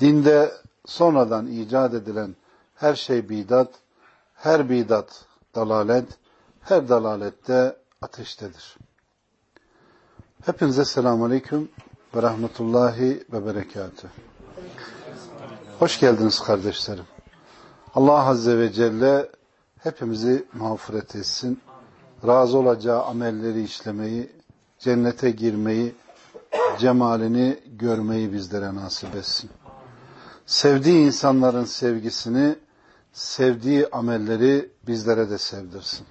Dinde sonradan icat edilen her şey bidat, her bidat dalalet, her dalalette ateştedir. Hepinize selamun aleyküm ve rahmetullahi ve berekatü. Hoş geldiniz kardeşlerim. Allah Azze ve Celle hepimizi mağfiret etsin. Razı olacağı amelleri işlemeyi, cennete girmeyi, cemalini görmeyi bizlere nasip etsin. Sevdiği insanların sevgisini, sevdiği amelleri bizlere de sevdirsin.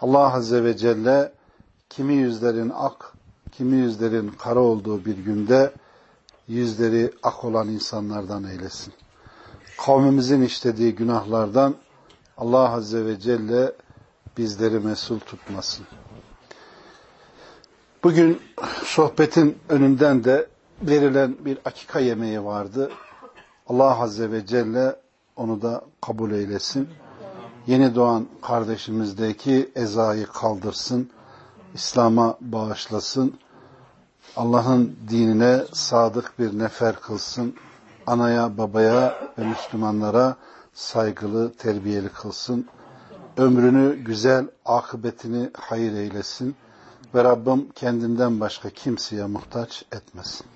Allah Azze ve Celle kimi yüzlerin ak, kimi yüzlerin kara olduğu bir günde yüzleri ak olan insanlardan eylesin. Kavmimizin işlediği günahlardan Allah Azze ve Celle bizleri mesul tutmasın. Bugün sohbetin önünden de verilen bir akika yemeği vardı. Allah Azze ve Celle onu da kabul eylesin. Yeni doğan kardeşimizdeki ezayı kaldırsın. İslam'a bağışlasın. Allah'ın dinine sadık bir nefer kılsın. Anaya, babaya ve Müslümanlara saygılı, terbiyeli kılsın. Ömrünü güzel, akıbetini hayır eylesin. Ve Rabbim kendinden başka kimseye muhtaç etmesin.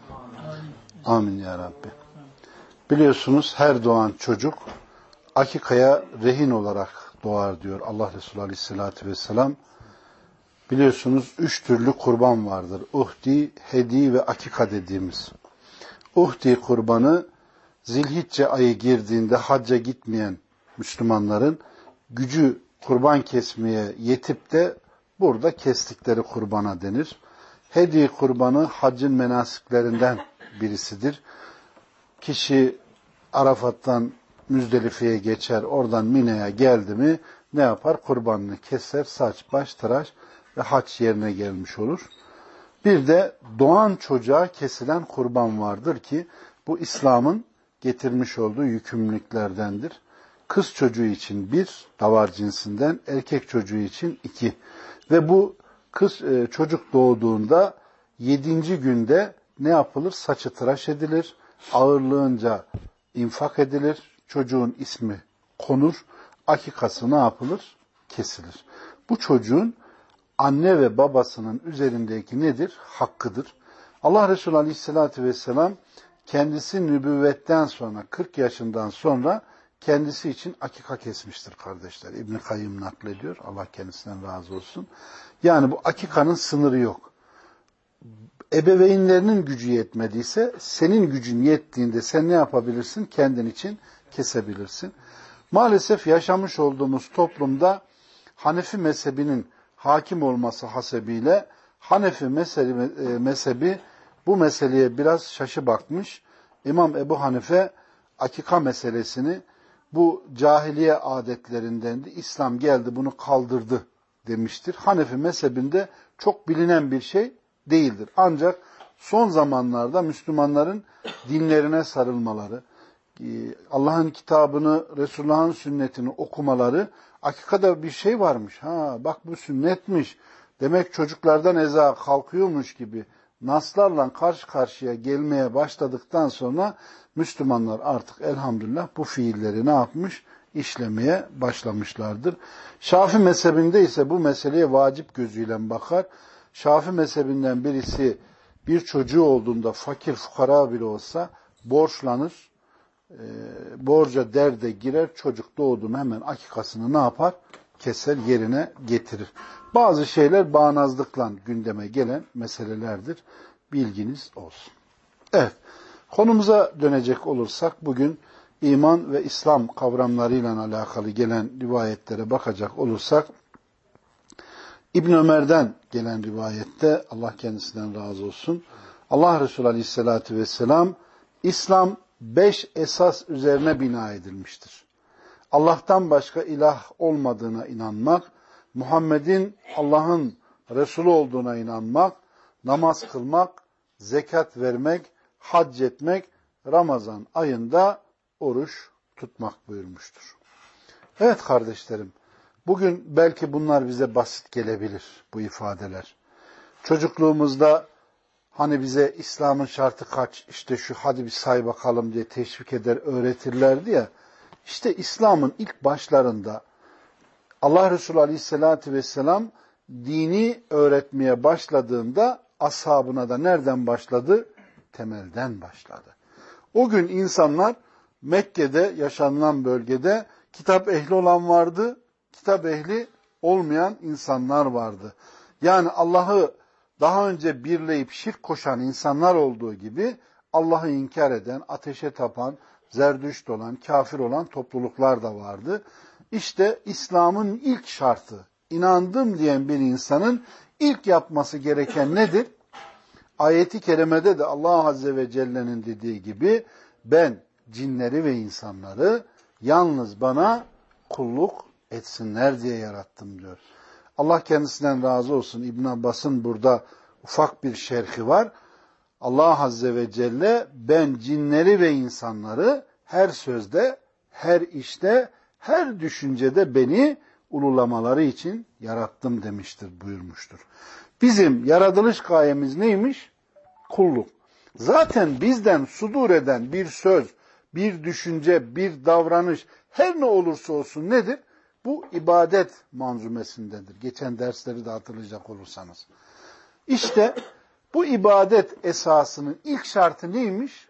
Amin ya Rabbi. Biliyorsunuz her doğan çocuk akikaya rehin olarak doğar diyor Allah Resulü Aleyhisselatü Vesselam. Biliyorsunuz üç türlü kurban vardır. Uhdi, hedi ve akika dediğimiz. Uhdi kurbanı zilhicce ayı girdiğinde hacca gitmeyen Müslümanların gücü kurban kesmeye yetip de burada kestikleri kurbana denir. Hedi kurbanı haccın menasiklerinden birisidir. Kişi Arafat'tan Müzdelife'ye geçer, oradan Mine'ye geldi mi ne yapar? Kurbanını keser, saç, baş, tıraş ve haç yerine gelmiş olur. Bir de doğan çocuğa kesilen kurban vardır ki bu İslam'ın getirmiş olduğu yükümlülüklerdendir. Kız çocuğu için bir, davar cinsinden, erkek çocuğu için iki. Ve bu kız e, çocuk doğduğunda yedinci günde ne yapılır? Saçı tıraş edilir, ağırlığınca infak edilir, çocuğun ismi konur, akikası ne yapılır? Kesilir. Bu çocuğun anne ve babasının üzerindeki nedir? Hakkıdır. Allah Resulü Aleyhisselatü Vesselam kendisi nübüvvetten sonra 40 yaşından sonra kendisi için akika kesmiştir kardeşler. İbn Kayyım naklediyor. Allah kendisinden razı olsun. Yani bu akikanın sınırı yok. Ebeveynlerinin gücü yetmediyse senin gücün yettiğinde sen ne yapabilirsin? Kendin için kesebilirsin. Maalesef yaşamış olduğumuz toplumda Hanefi mezhebinin hakim olması hasebiyle Hanefi mezhebi, e, bu meseleye biraz şaşı bakmış. İmam Ebu Hanife akika meselesini bu cahiliye adetlerindendi. İslam geldi bunu kaldırdı demiştir. Hanefi mezhebinde çok bilinen bir şey değildir. Ancak son zamanlarda Müslümanların dinlerine sarılmaları, e, Allah'ın kitabını, Resulullah'ın sünnetini okumaları, akikada bir şey varmış. Ha bak bu sünnetmiş. Demek çocuklardan eza kalkıyormuş gibi naslarla karşı karşıya gelmeye başladıktan sonra Müslümanlar artık elhamdülillah bu fiilleri ne yapmış? işlemeye başlamışlardır. Şafi mezhebinde ise bu meseleye vacip gözüyle bakar. Şafi mezhebinden birisi bir çocuğu olduğunda fakir fukara bile olsa borçlanır, e, borca derde girer, çocuk doğdu hemen akikasını ne yapar? Keser, yerine getirir. Bazı şeyler bağnazlıkla gündeme gelen meselelerdir. Bilginiz olsun. Evet, konumuza dönecek olursak bugün iman ve İslam kavramlarıyla alakalı gelen rivayetlere bakacak olursak, İbn Ömer'den gelen rivayette Allah kendisinden razı olsun. Allah Resulü Aleyhisselatü Vesselam İslam beş esas üzerine bina edilmiştir. Allah'tan başka ilah olmadığına inanmak, Muhammed'in Allah'ın Resulü olduğuna inanmak, namaz kılmak, zekat vermek, hac etmek, Ramazan ayında oruç tutmak buyurmuştur. Evet kardeşlerim, bugün belki bunlar bize basit gelebilir bu ifadeler. Çocukluğumuzda hani bize İslam'ın şartı kaç, işte şu hadi bir say bakalım diye teşvik eder, öğretirlerdi ya. İşte İslam'ın ilk başlarında Allah Resulü Aleyhisselatü Vesselam dini öğretmeye başladığında ashabına da nereden başladı? Temelden başladı. O gün insanlar Mekke'de yaşanılan bölgede kitap ehli olan vardı, kitap ehli olmayan insanlar vardı. Yani Allah'ı daha önce birleyip şirk koşan insanlar olduğu gibi Allah'ı inkar eden, ateşe tapan, zerdüşt olan, kafir olan topluluklar da vardı. İşte İslam'ın ilk şartı, inandım diyen bir insanın ilk yapması gereken nedir? Ayeti kerimede de Allah Azze ve Celle'nin dediği gibi ben cinleri ve insanları yalnız bana kulluk etsinler diye yarattım diyor. Allah kendisinden razı olsun. İbn Abbas'ın burada ufak bir şerhi var. Allah Azze ve Celle ben cinleri ve insanları her sözde, her işte, her düşüncede beni ululamaları için yarattım demiştir, buyurmuştur. Bizim yaratılış gayemiz neymiş? Kulluk. Zaten bizden sudur eden bir söz, bir düşünce, bir davranış her ne olursa olsun nedir? Bu ibadet manzumesindendir. Geçen dersleri de hatırlayacak olursanız. İşte bu ibadet esasının ilk şartı neymiş?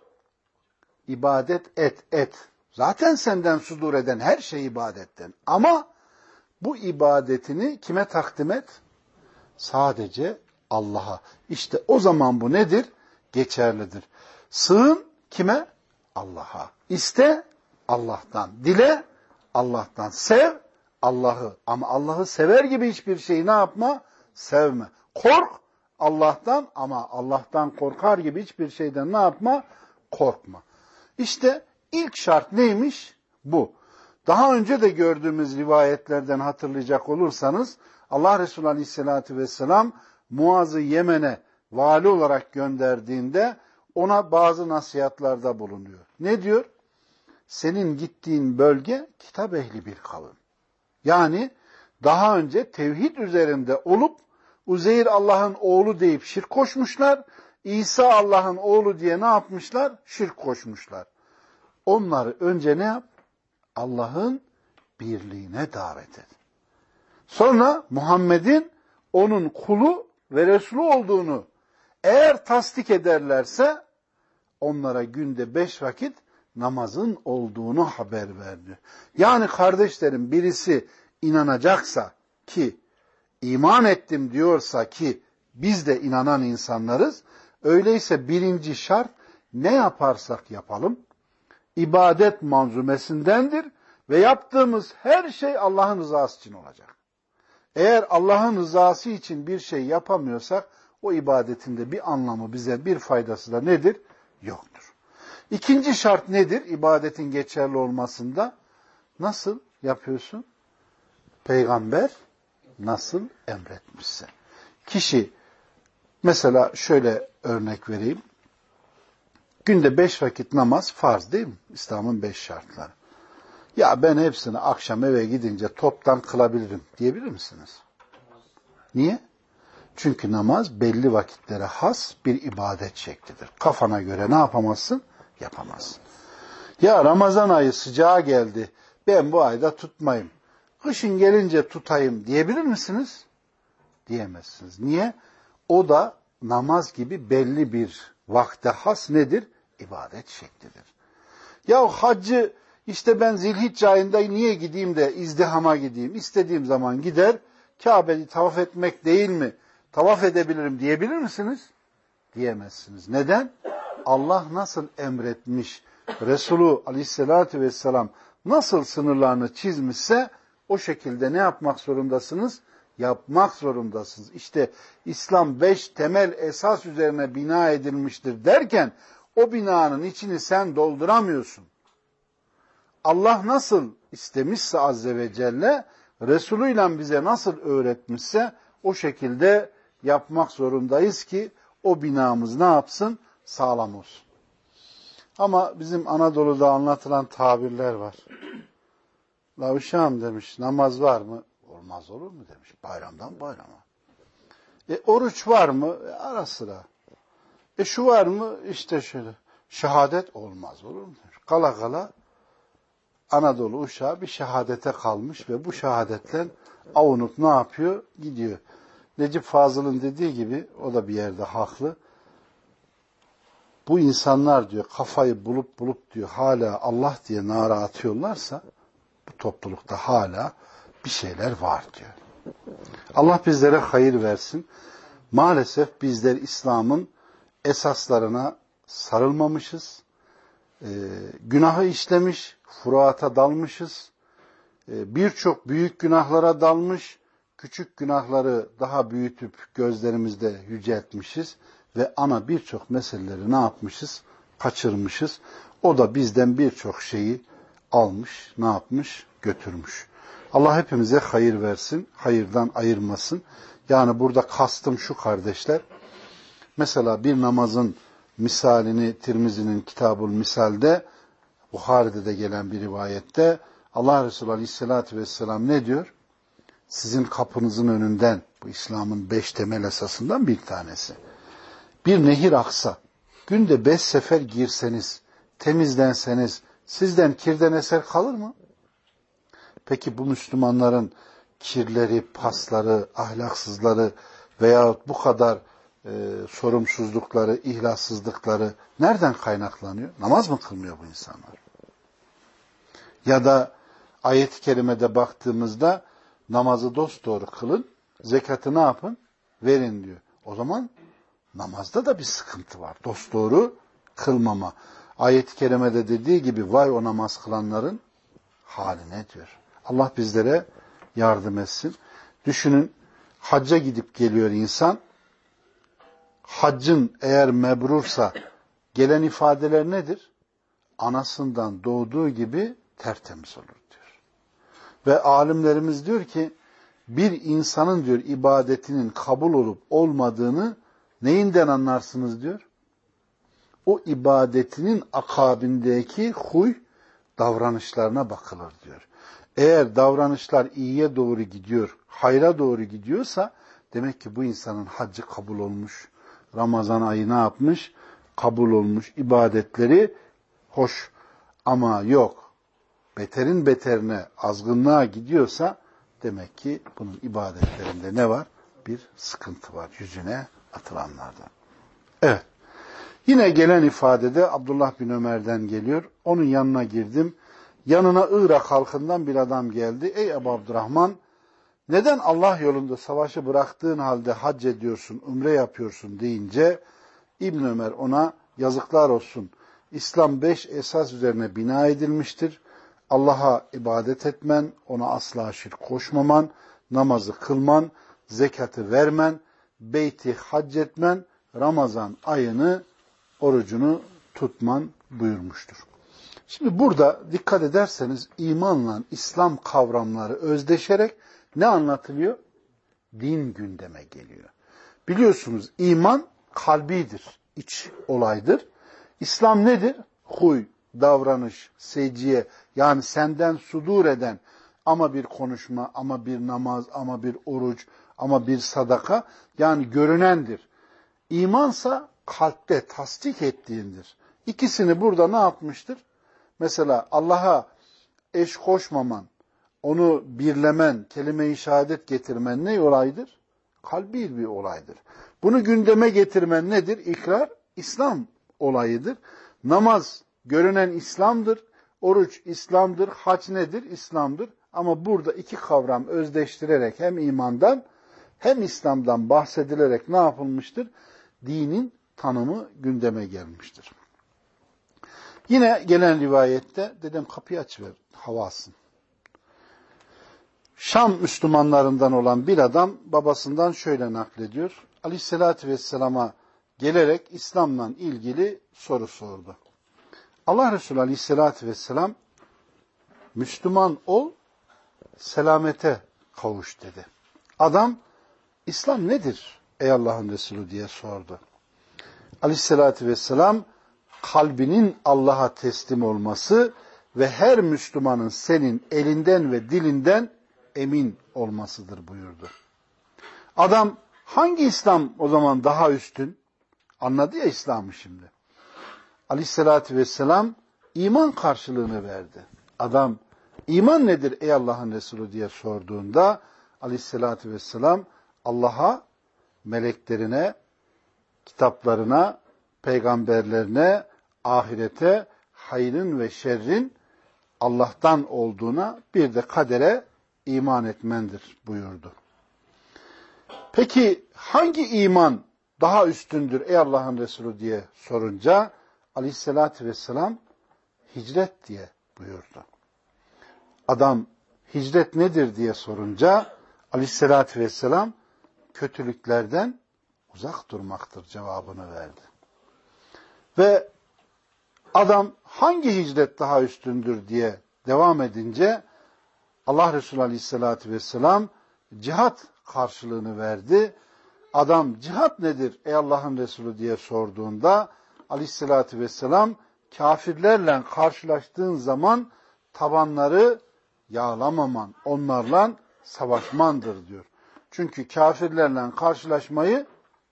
İbadet et, et. Zaten senden sudur eden her şey ibadetten. Ama bu ibadetini kime takdim et? Sadece Allah'a. İşte o zaman bu nedir? Geçerlidir. Sığın kime? Allah'a. İste Allah'tan. Dile Allah'tan. Sev Allah'ı. Ama Allah'ı sever gibi hiçbir şeyi ne yapma? Sevme. Kork Allah'tan ama Allah'tan korkar gibi hiçbir şeyden ne yapma? Korkma. İşte ilk şart neymiş? Bu. Daha önce de gördüğümüz rivayetlerden hatırlayacak olursanız Allah Resulü Aleyhisselatü Vesselam Muaz'ı Yemen'e vali olarak gönderdiğinde ona bazı nasihatlarda bulunuyor. Ne diyor? Senin gittiğin bölge kitap ehli bir kavim. Yani daha önce tevhid üzerinde olup Uzeyr Allah'ın oğlu deyip şirk koşmuşlar. İsa Allah'ın oğlu diye ne yapmışlar? Şirk koşmuşlar. Onları önce ne yap? Allah'ın birliğine davet et. Sonra Muhammed'in onun kulu ve Resulü olduğunu eğer tasdik ederlerse onlara günde beş vakit namazın olduğunu haber verdi. Yani kardeşlerim birisi inanacaksa ki iman ettim diyorsa ki biz de inanan insanlarız. Öyleyse birinci şart ne yaparsak yapalım ibadet manzumesindendir ve yaptığımız her şey Allah'ın rızası için olacak. Eğer Allah'ın rızası için bir şey yapamıyorsak o ibadetinde bir anlamı bize bir faydası da nedir? Yoktur. İkinci şart nedir ibadetin geçerli olmasında? Nasıl yapıyorsun? Peygamber nasıl emretmişse. Kişi mesela şöyle örnek vereyim. Günde beş vakit namaz farz değil mi? İslam'ın beş şartları. Ya ben hepsini akşam eve gidince toptan kılabilirim diyebilir misiniz? Niye? Çünkü namaz belli vakitlere has bir ibadet şeklidir. Kafana göre ne yapamazsın? Yapamazsın. Ya Ramazan ayı sıcağa geldi. Ben bu ayda tutmayayım. Kışın gelince tutayım diyebilir misiniz? Diyemezsiniz. Niye? O da namaz gibi belli bir vakte has nedir? İbadet şeklidir. Ya haccı işte ben zilhicce ayında niye gideyim de izdihama gideyim? İstediğim zaman gider, Kabe'yi tavaf etmek değil mi? Tavaf edebilirim diyebilir misiniz? Diyemezsiniz. Neden? Allah nasıl emretmiş, Resulü aleyhissalatü vesselam nasıl sınırlarını çizmişse o şekilde ne yapmak zorundasınız? Yapmak zorundasınız. İşte İslam beş temel esas üzerine bina edilmiştir derken O binanın içini sen dolduramıyorsun. Allah nasıl istemişse Azze ve Celle, Resulüyle bize nasıl öğretmişse o şekilde yapmak zorundayız ki o binamız ne yapsın? Sağlam olsun. Ama bizim Anadolu'da anlatılan tabirler var. La uşağım demiş, namaz var mı? Olmaz olur mu demiş, bayramdan bayrama. E oruç var mı? E, ara sıra. E şu var mı? İşte şöyle. Şehadet olmaz olur mu? Demiş. Kala kala Anadolu uşağı bir şehadete kalmış ve bu şehadetle avunup ne yapıyor? Gidiyor. Necip Fazıl'ın dediği gibi, o da bir yerde haklı. Bu insanlar diyor kafayı bulup bulup diyor hala Allah diye nara atıyorlarsa bu toplulukta hala bir şeyler var diyor. Allah bizlere hayır versin. Maalesef bizler İslam'ın esaslarına sarılmamışız. Ee, günahı işlemiş, furuata dalmışız. Ee, Birçok büyük günahlara dalmış, küçük günahları daha büyütüp gözlerimizde yüceltmişiz ve ana birçok meseleleri ne yapmışız? Kaçırmışız. O da bizden birçok şeyi almış, ne yapmış? Götürmüş. Allah hepimize hayır versin, hayırdan ayırmasın. Yani burada kastım şu kardeşler. Mesela bir namazın misalini Tirmizi'nin kitabul misalde Buhari'de de gelen bir rivayette Allah Resulü Aleyhisselatü Vesselam ne diyor? Sizin kapınızın önünden bu İslam'ın beş temel esasından bir tanesi. Bir nehir aksa, günde beş sefer girseniz, temizlenseniz, sizden kirden eser kalır mı? Peki bu Müslümanların kirleri, pasları, ahlaksızları veyahut bu kadar e, sorumsuzlukları, ihlassızlıkları nereden kaynaklanıyor? Namaz mı kılmıyor bu insanlar? Ya da ayet-i kerimede baktığımızda namazı dosdoğru kılın, zekatı ne yapın? Verin diyor. O zaman namazda da bir sıkıntı var. Dosdoğru kılmama. Ayet-i kerimede dediği gibi vay o namaz kılanların haline diyor. Allah bizlere yardım etsin. Düşünün hacca gidip geliyor insan. Haccın eğer mebrursa gelen ifadeler nedir? Anasından doğduğu gibi tertemiz olur diyor. Ve alimlerimiz diyor ki bir insanın diyor ibadetinin kabul olup olmadığını neyinden anlarsınız diyor? O ibadetinin akabindeki huy davranışlarına bakılır diyor. Eğer davranışlar iyiye doğru gidiyor, hayra doğru gidiyorsa demek ki bu insanın haccı kabul olmuş. Ramazan ayı ne yapmış? Kabul olmuş. ibadetleri hoş ama yok. Beterin beterine azgınlığa gidiyorsa demek ki bunun ibadetlerinde ne var? Bir sıkıntı var yüzüne atılanlardan. Evet. Yine gelen ifadede Abdullah bin Ömer'den geliyor. Onun yanına girdim. Yanına Irak halkından bir adam geldi. Ey Ebu Abdurrahman neden Allah yolunda savaşı bıraktığın halde hac ediyorsun, umre yapıyorsun deyince İbn Ömer ona yazıklar olsun. İslam beş esas üzerine bina edilmiştir. Allah'a ibadet etmen, ona asla şirk koşmaman, namazı kılman, zekatı vermen, beyti hac etmen, Ramazan ayını, orucunu tutman buyurmuştur. Şimdi burada dikkat ederseniz imanla İslam kavramları özdeşerek ne anlatılıyor? Din gündeme geliyor. Biliyorsunuz iman kalbidir, iç olaydır. İslam nedir? Huy, davranış, seciye yani senden sudur eden ama bir konuşma, ama bir namaz, ama bir oruç, ama bir sadaka yani görünendir. İmansa kalpte tasdik ettiğindir. İkisini burada ne yapmıştır? Mesela Allah'a eş koşmaman, onu birlemen, kelime-i şehadet getirmen ne olaydır? Kalbi bir olaydır. Bunu gündeme getirmen nedir? İkrar, İslam olayıdır. Namaz görünen İslam'dır. Oruç İslam'dır. Hac nedir? İslam'dır. Ama burada iki kavram özdeştirerek hem imandan hem İslam'dan bahsedilerek ne yapılmıştır? Dinin tanımı gündeme gelmiştir. Yine gelen rivayette dedim kapıyı açıver hava alsın. Şam Müslümanlarından olan bir adam babasından şöyle naklediyor. Aleyhissalatü vesselama gelerek İslam'la ilgili soru sordu. Allah Resulü Aleyhisselatü Vesselam Müslüman ol, selamete kavuş dedi. Adam İslam nedir ey Allah'ın Resulü diye sordu. Aleyhisselatü Vesselam kalbinin Allah'a teslim olması ve her Müslümanın senin elinden ve dilinden emin olmasıdır buyurdu. Adam hangi İslam o zaman daha üstün? Anladı ya İslam'ı şimdi. Aleyhissalatü vesselam iman karşılığını verdi. Adam iman nedir ey Allah'ın Resulü diye sorduğunda aleyhissalatü vesselam Allah'a, meleklerine, kitaplarına, peygamberlerine, ahirete, hayrın ve şerrin Allah'tan olduğuna bir de kadere iman etmendir buyurdu. Peki hangi iman daha üstündür ey Allah'ın Resulü diye sorunca aleyhissalatü vesselam hicret diye buyurdu. Adam hicret nedir diye sorunca aleyhissalatü vesselam kötülüklerden uzak durmaktır cevabını verdi. Ve adam hangi hicret daha üstündür diye devam edince Allah Resulü Aleyhisselatü Vesselam cihat karşılığını verdi. Adam cihat nedir ey Allah'ın Resulü diye sorduğunda Aleyhisselatü Vesselam kafirlerle karşılaştığın zaman tabanları yağlamaman, onlarla savaşmandır diyor. Çünkü kafirlerle karşılaşmayı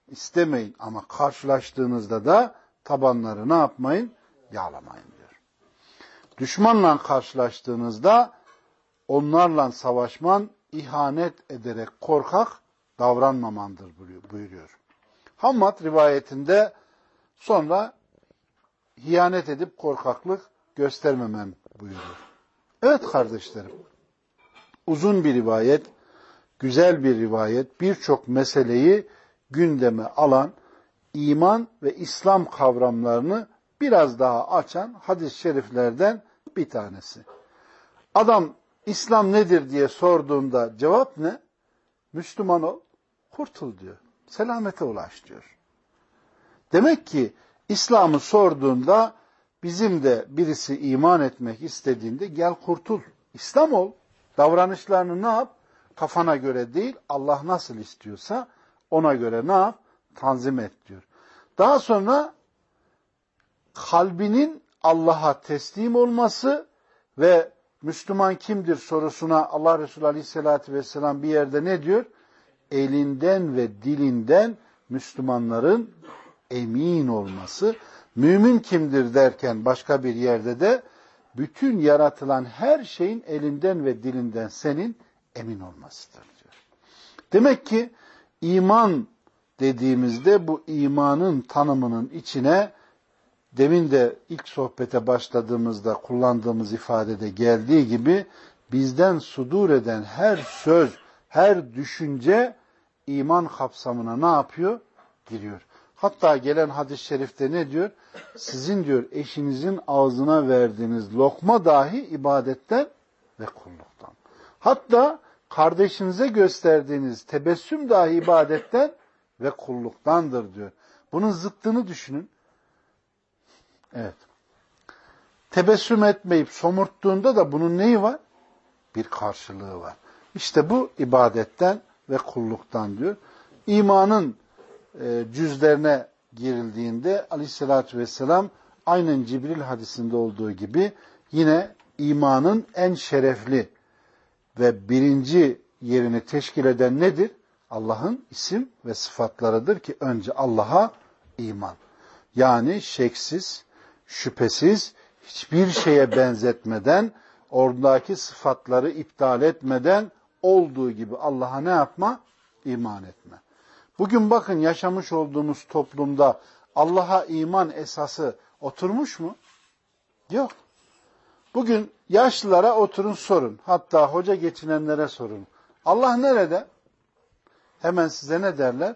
istemeyin ama karşılaştığınızda da tabanları ne yapmayın? Yağlamayın diyor. Düşmanla karşılaştığınızda onlarla savaşman ihanet ederek korkak davranmamandır buyuruyor. Hammad rivayetinde sonra hiyanet edip korkaklık göstermemen buyuruyor. Evet kardeşlerim, uzun bir rivayet, güzel bir rivayet, birçok meseleyi gündeme alan, iman ve İslam kavramlarını biraz daha açan hadis-i şeriflerden bir tanesi. Adam İslam nedir diye sorduğunda cevap ne? Müslüman ol, kurtul diyor. Selamete ulaş diyor. Demek ki İslam'ı sorduğunda bizim de birisi iman etmek istediğinde gel kurtul. İslam ol. Davranışlarını ne yap? Kafana göre değil, Allah nasıl istiyorsa ona göre ne yap? Tanzim et diyor. Daha sonra kalbinin Allah'a teslim olması ve Müslüman kimdir sorusuna Allah Resulü Aleyhisselatü Vesselam bir yerde ne diyor? Elinden ve dilinden Müslümanların emin olması. Mümin kimdir derken başka bir yerde de bütün yaratılan her şeyin elinden ve dilinden senin emin olmasıdır diyor. Demek ki iman dediğimizde bu imanın tanımının içine demin de ilk sohbete başladığımızda kullandığımız ifadede geldiği gibi bizden sudur eden her söz, her düşünce iman kapsamına ne yapıyor? Giriyor. Hatta gelen hadis-i şerifte ne diyor? Sizin diyor eşinizin ağzına verdiğiniz lokma dahi ibadetten ve kulluktan. Hatta kardeşinize gösterdiğiniz tebessüm dahi ibadetten ve kulluktandır diyor. Bunun zıttını düşünün. Evet. Tebessüm etmeyip somurttuğunda da bunun neyi var? Bir karşılığı var. İşte bu ibadetten ve kulluktan diyor. İmanın e, cüzlerine girildiğinde aleyhissalatü vesselam aynen Cibril hadisinde olduğu gibi yine imanın en şerefli ve birinci yerini teşkil eden nedir? Allah'ın isim ve sıfatlarıdır ki önce Allah'a iman. Yani şeksiz, şüphesiz, hiçbir şeye benzetmeden, oradaki sıfatları iptal etmeden olduğu gibi Allah'a ne yapma? İman etme. Bugün bakın yaşamış olduğumuz toplumda Allah'a iman esası oturmuş mu? Yok. Bugün yaşlılara oturun sorun. Hatta hoca geçinenlere sorun. Allah nerede? Hemen size ne derler?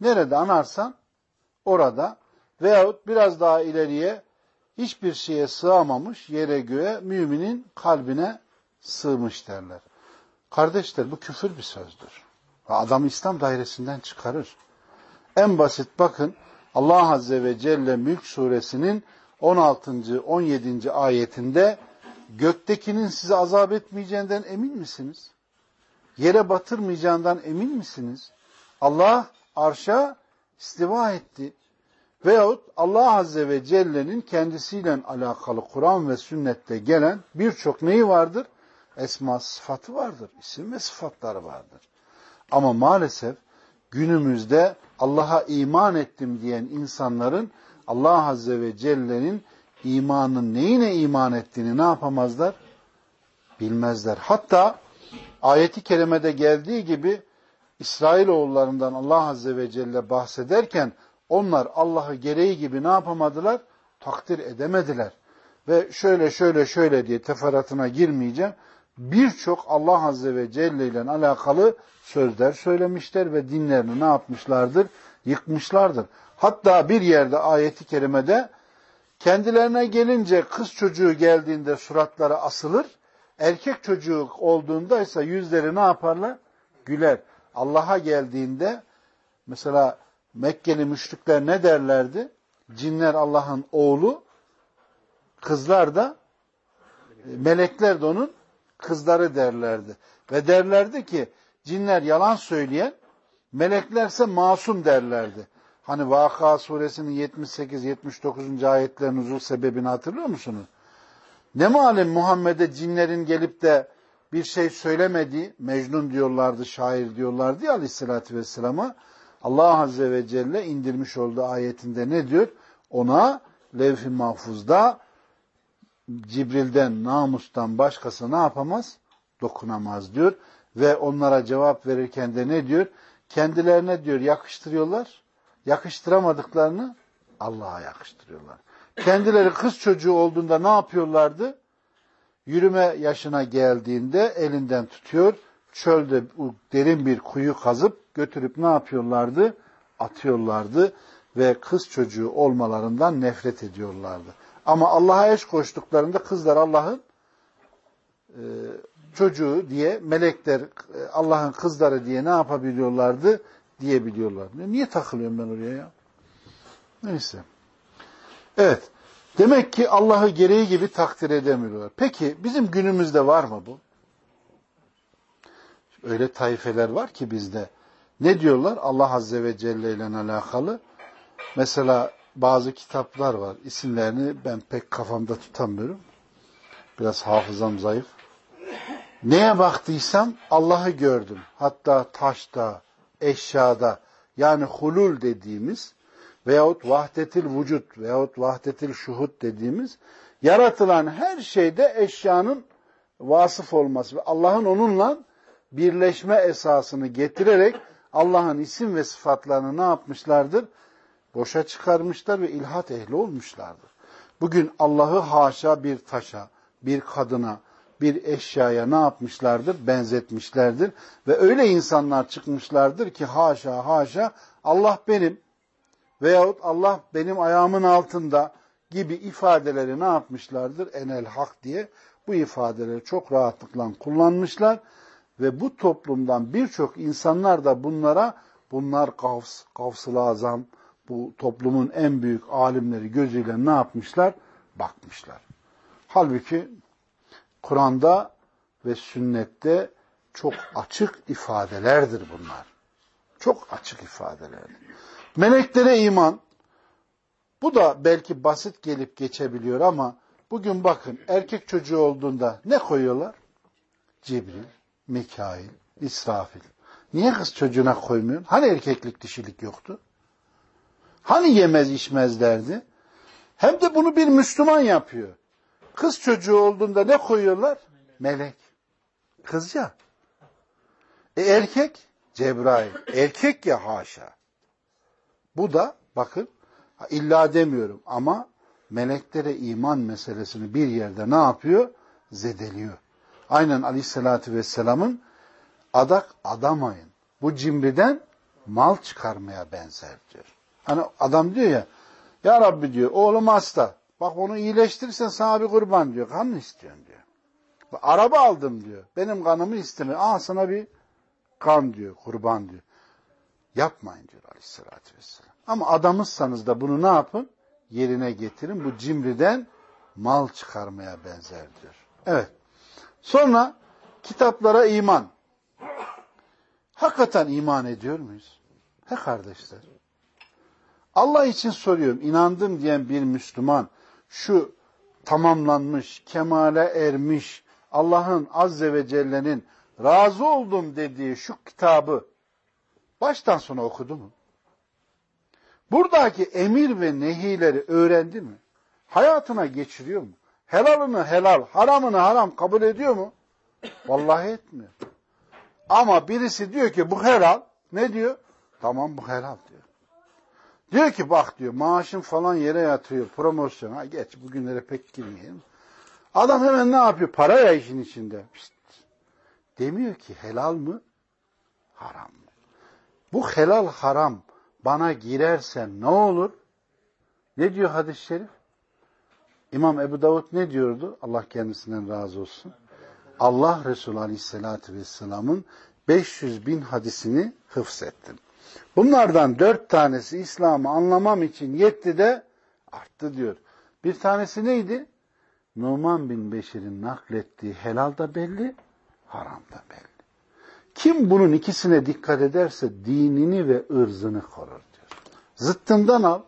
Nerede anarsan orada veyahut biraz daha ileriye hiçbir şeye sığamamış yere göğe müminin kalbine sığmış derler. Kardeşler bu küfür bir sözdür. Adam İslam dairesinden çıkarır. En basit bakın Allah Azze ve Celle Mülk suresinin 16. 17. ayetinde göktekinin sizi azap etmeyeceğinden emin misiniz? Yere batırmayacağından emin misiniz? Allah arşa istiva etti. Veyahut Allah Azze ve Celle'nin kendisiyle alakalı Kur'an ve sünnette gelen birçok neyi vardır? Esma sıfatı vardır. isim ve sıfatları vardır. Ama maalesef günümüzde Allah'a iman ettim diyen insanların Allah Azze ve Celle'nin imanın neyine iman ettiğini ne yapamazlar? Bilmezler. Hatta ayeti kerimede geldiği gibi İsrailoğullarından Allah Azze ve Celle bahsederken onlar Allah'ı gereği gibi ne yapamadılar? Takdir edemediler. Ve şöyle şöyle şöyle diye teferatına girmeyeceğim. Birçok Allah Azze ve Celle ile alakalı sözler söylemişler ve dinlerini ne yapmışlardır? Yıkmışlardır. Hatta bir yerde ayeti kerimede kendilerine gelince kız çocuğu geldiğinde suratları asılır, erkek çocuğu olduğunda ise yüzleri ne yaparlar? Güler. Allah'a geldiğinde mesela Mekkeli müşrikler ne derlerdi? Cinler Allah'ın oğlu, kızlar da melekler de onun kızları derlerdi. Ve derlerdi ki cinler yalan söyleyen, meleklerse masum derlerdi. Hani Vaka suresinin 78-79. ayetlerin nuzul sebebini hatırlıyor musunuz? Ne malum Muhammed'e cinlerin gelip de bir şey söylemediği, Mecnun diyorlardı, şair diyorlardı ya aleyhissalatü vesselama. Allah Azze ve Celle indirmiş olduğu ayetinde ne diyor? Ona levh-i mahfuzda Cibril'den, namustan başkası ne yapamaz? Dokunamaz diyor. Ve onlara cevap verirken de ne diyor? Kendilerine diyor yakıştırıyorlar. Yakıştıramadıklarını Allah'a yakıştırıyorlar. Kendileri kız çocuğu olduğunda ne yapıyorlardı? Yürüme yaşına geldiğinde elinden tutuyor. Çölde derin bir kuyu kazıp götürüp ne yapıyorlardı? Atıyorlardı ve kız çocuğu olmalarından nefret ediyorlardı. Ama Allah'a eş koştuklarında kızlar Allah'ın e, çocuğu diye melekler e, Allah'ın kızları diye ne yapabiliyorlardı diyebiliyorlar. Niye takılıyorum ben oraya ya? Neyse. Evet. Demek ki Allah'ı gereği gibi takdir edemiyorlar. Peki bizim günümüzde var mı bu? Öyle taifeler var ki bizde. Ne diyorlar Allah Azze ve Celle ile alakalı? Mesela bazı kitaplar var. İsimlerini ben pek kafamda tutamıyorum. Biraz hafızam zayıf. Neye baktıysam Allah'ı gördüm. Hatta taşta, eşyada yani hulul dediğimiz veyahut vahdetil vücut veyahut vahdetil şuhut dediğimiz yaratılan her şeyde eşyanın vasıf olması ve Allah'ın onunla birleşme esasını getirerek Allah'ın isim ve sıfatlarını ne yapmışlardır? Boşa çıkarmışlar ve ilhat ehli olmuşlardır. Bugün Allah'ı haşa bir taşa, bir kadına, bir eşyaya ne yapmışlardır? Benzetmişlerdir. Ve öyle insanlar çıkmışlardır ki haşa haşa Allah benim veyahut Allah benim ayağımın altında gibi ifadeleri ne yapmışlardır? Enel hak diye bu ifadeleri çok rahatlıkla kullanmışlar ve bu toplumdan birçok insanlar da bunlara bunlar kavs, kavs-ı azam, bu toplumun en büyük alimleri gözüyle ne yapmışlar? Bakmışlar. Halbuki Kur'an'da ve sünnette çok açık ifadelerdir bunlar. Çok açık ifadelerdir. Meleklere iman, bu da belki basit gelip geçebiliyor ama bugün bakın erkek çocuğu olduğunda ne koyuyorlar? Cibril, Mikail, İsrafil. Niye kız çocuğuna koymuyor? Hani erkeklik dişilik yoktu? Hani yemez içmezlerdi? Hem de bunu bir Müslüman yapıyor. Kız çocuğu olduğunda ne koyuyorlar? Melek. Kız ya. E erkek? Cebrail. Erkek ya haşa. Bu da bakın illa demiyorum ama meleklere iman meselesini bir yerde ne yapıyor? Zedeliyor. Aynen aleyhissalatü vesselamın adak adamayın. Bu cimriden mal çıkarmaya benzer diyor. Hani adam diyor ya ya Rabbi diyor oğlum hasta. Bak onu iyileştirirsen sana bir kurban diyor. Kan mı istiyorsun diyor. Araba aldım diyor. Benim kanımı istemiyor. Aa sana bir kan diyor, kurban diyor. Yapmayın diyor aleyhissalatü vesselam. Ama adamızsanız da bunu ne yapın? Yerine getirin. Bu cimriden mal çıkarmaya benzer diyor. Evet. Sonra kitaplara iman. Hakikaten iman ediyor muyuz? He kardeşler. Allah için soruyorum. İnandım diyen bir Müslüman şu tamamlanmış, kemale ermiş, Allah'ın Azze ve Celle'nin razı oldum dediği şu kitabı baştan sona okudu mu? Buradaki emir ve nehileri öğrendi mi? Hayatına geçiriyor mu? Helalını helal, haramını haram kabul ediyor mu? Vallahi etmiyor. Ama birisi diyor ki bu helal. Ne diyor? Tamam bu helal. Diyor ki bak diyor maaşın falan yere yatıyor promosyon. Ha geç bugünlere pek girmeyelim. Adam hemen ne yapıyor? Para ya işin içinde. Pişt. Demiyor ki helal mı? Haram mı? Bu helal haram bana girersem ne olur? Ne diyor hadis-i şerif? İmam Ebu Davud ne diyordu? Allah kendisinden razı olsun. Allah Resulü Aleyhisselatü Vesselam'ın 500 bin hadisini hıfzettim. Bunlardan dört tanesi İslam'ı anlamam için yetti de arttı diyor. Bir tanesi neydi? Numan bin Beşir'in naklettiği helal da belli, haram da belli. Kim bunun ikisine dikkat ederse dinini ve ırzını korur diyor. Zıttından al.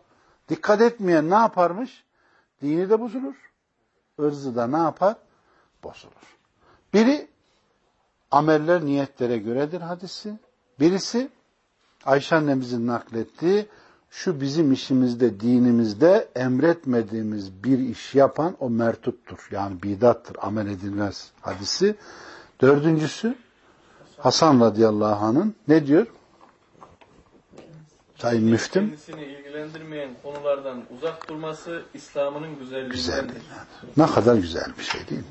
Dikkat etmeyen ne yaparmış? Dini de bozulur. Irzı da ne yapar? Bozulur. Biri ameller niyetlere göredir hadisi. Birisi Ayşe annemizin naklettiği şu bizim işimizde, dinimizde emretmediğimiz bir iş yapan o mertuttur. Yani bidattır, amel edilmez hadisi. Dördüncüsü Hasan radıyallahu anh'ın ne diyor? Sayın Müftüm. Kendisini ilgilendirmeyen konulardan uzak durması İslam'ın güzelliğindendir. Ne kadar güzel bir şey değil mi?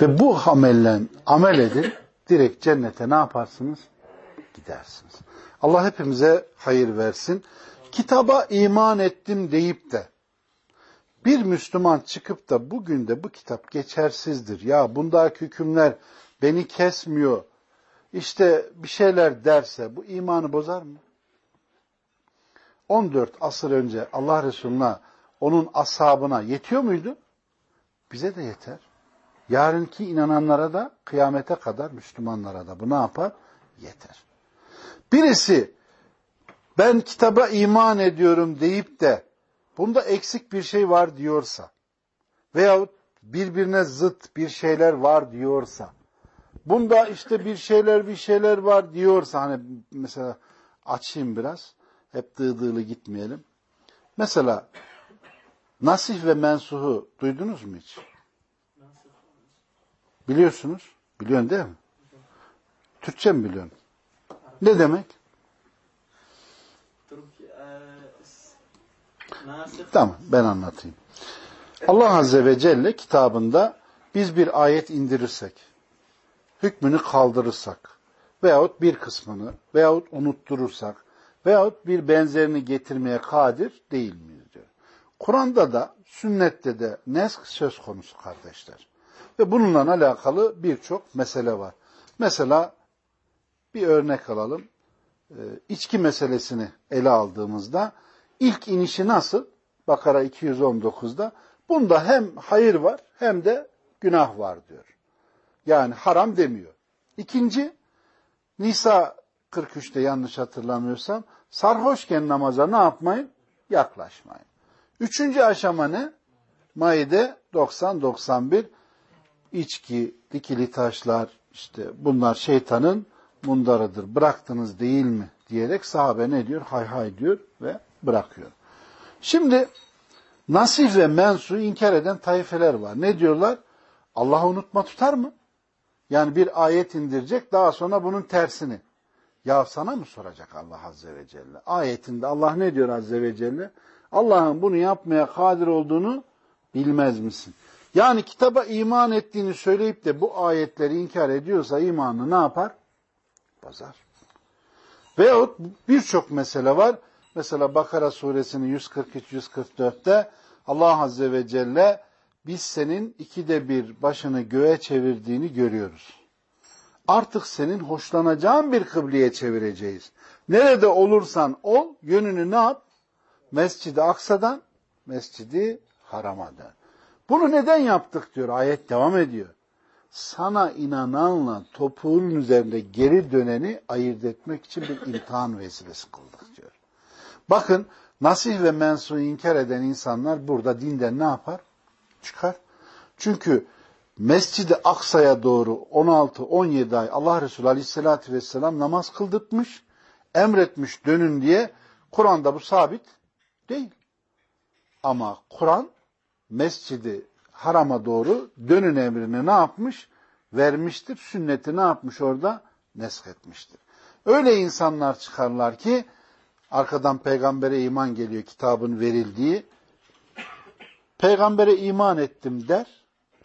Ve bu amelle amel edin, direkt cennete ne yaparsınız? Gidersiniz. Allah hepimize hayır versin. Kitaba iman ettim deyip de bir Müslüman çıkıp da bugün de bu kitap geçersizdir. Ya bundaki hükümler beni kesmiyor. İşte bir şeyler derse bu imanı bozar mı? 14 asır önce Allah Resulü'ne onun ashabına yetiyor muydu? Bize de yeter. Yarınki inananlara da kıyamete kadar Müslümanlara da bu ne yapar? Yeter. Birisi ben kitaba iman ediyorum deyip de bunda eksik bir şey var diyorsa veyahut birbirine zıt bir şeyler var diyorsa bunda işte bir şeyler bir şeyler var diyorsa hani mesela açayım biraz hep dığdığlı gitmeyelim. Mesela nasih ve mensuhu duydunuz mu hiç? Biliyorsunuz. Biliyorsun değil mi? Türkçe mi biliyorsun? Ne demek? Tamam ben anlatayım. Allah Azze ve Celle kitabında biz bir ayet indirirsek, hükmünü kaldırırsak veyahut bir kısmını veyahut unutturursak veyahut bir benzerini getirmeye kadir değil miyiz diyor. Kur'an'da da sünnette de nesk söz konusu kardeşler. Ve bununla alakalı birçok mesele var. Mesela bir örnek alalım. Ee, içki meselesini ele aldığımızda ilk inişi nasıl? Bakara 219'da. Bunda hem hayır var hem de günah var diyor. Yani haram demiyor. İkinci, Nisa 43'te yanlış hatırlamıyorsam, sarhoşken namaza ne yapmayın? Yaklaşmayın. Üçüncü aşama ne? Maide 90-91 içki, dikili taşlar, işte bunlar şeytanın mundarıdır. Bıraktınız değil mi? diyerek sahabe ne diyor? Hay hay diyor ve bırakıyor. Şimdi nasih ve mensu inkar eden tayfeler var. Ne diyorlar? Allah'ı unutma tutar mı? Yani bir ayet indirecek daha sonra bunun tersini. Ya sana mı soracak Allah Azze ve Celle? Ayetinde Allah ne diyor Azze ve Celle? Allah'ın bunu yapmaya kadir olduğunu bilmez misin? Yani kitaba iman ettiğini söyleyip de bu ayetleri inkar ediyorsa imanını ne yapar? Bozar. Veyahut birçok mesele var. Mesela Bakara suresinin 143-144'te Allah Azze ve Celle biz senin ikide bir başını göğe çevirdiğini görüyoruz. Artık senin hoşlanacağın bir kıbleye çevireceğiz. Nerede olursan ol, yönünü ne yap? Mescid-i Aksa'dan Mescidi Haram'a dön. Bunu neden yaptık diyor. Ayet devam ediyor. Sana inananla topuğun üzerinde geri döneni ayırt etmek için bir imtihan vesilesi kıldık diyor. Bakın nasih ve mensuğu inkar eden insanlar burada dinden ne yapar? Çıkar. Çünkü Mescid-i Aksa'ya doğru 16-17 ay Allah Resulü Aleyhisselatü Vesselam namaz kıldırtmış, emretmiş dönün diye Kur'an'da bu sabit değil. Ama Kur'an Mescid-i Haram'a doğru dönün emrini ne yapmış? Vermiştir. Sünneti ne yapmış orada? Nesk etmiştir. Öyle insanlar çıkarlar ki arkadan peygambere iman geliyor kitabın verildiği. Peygambere iman ettim der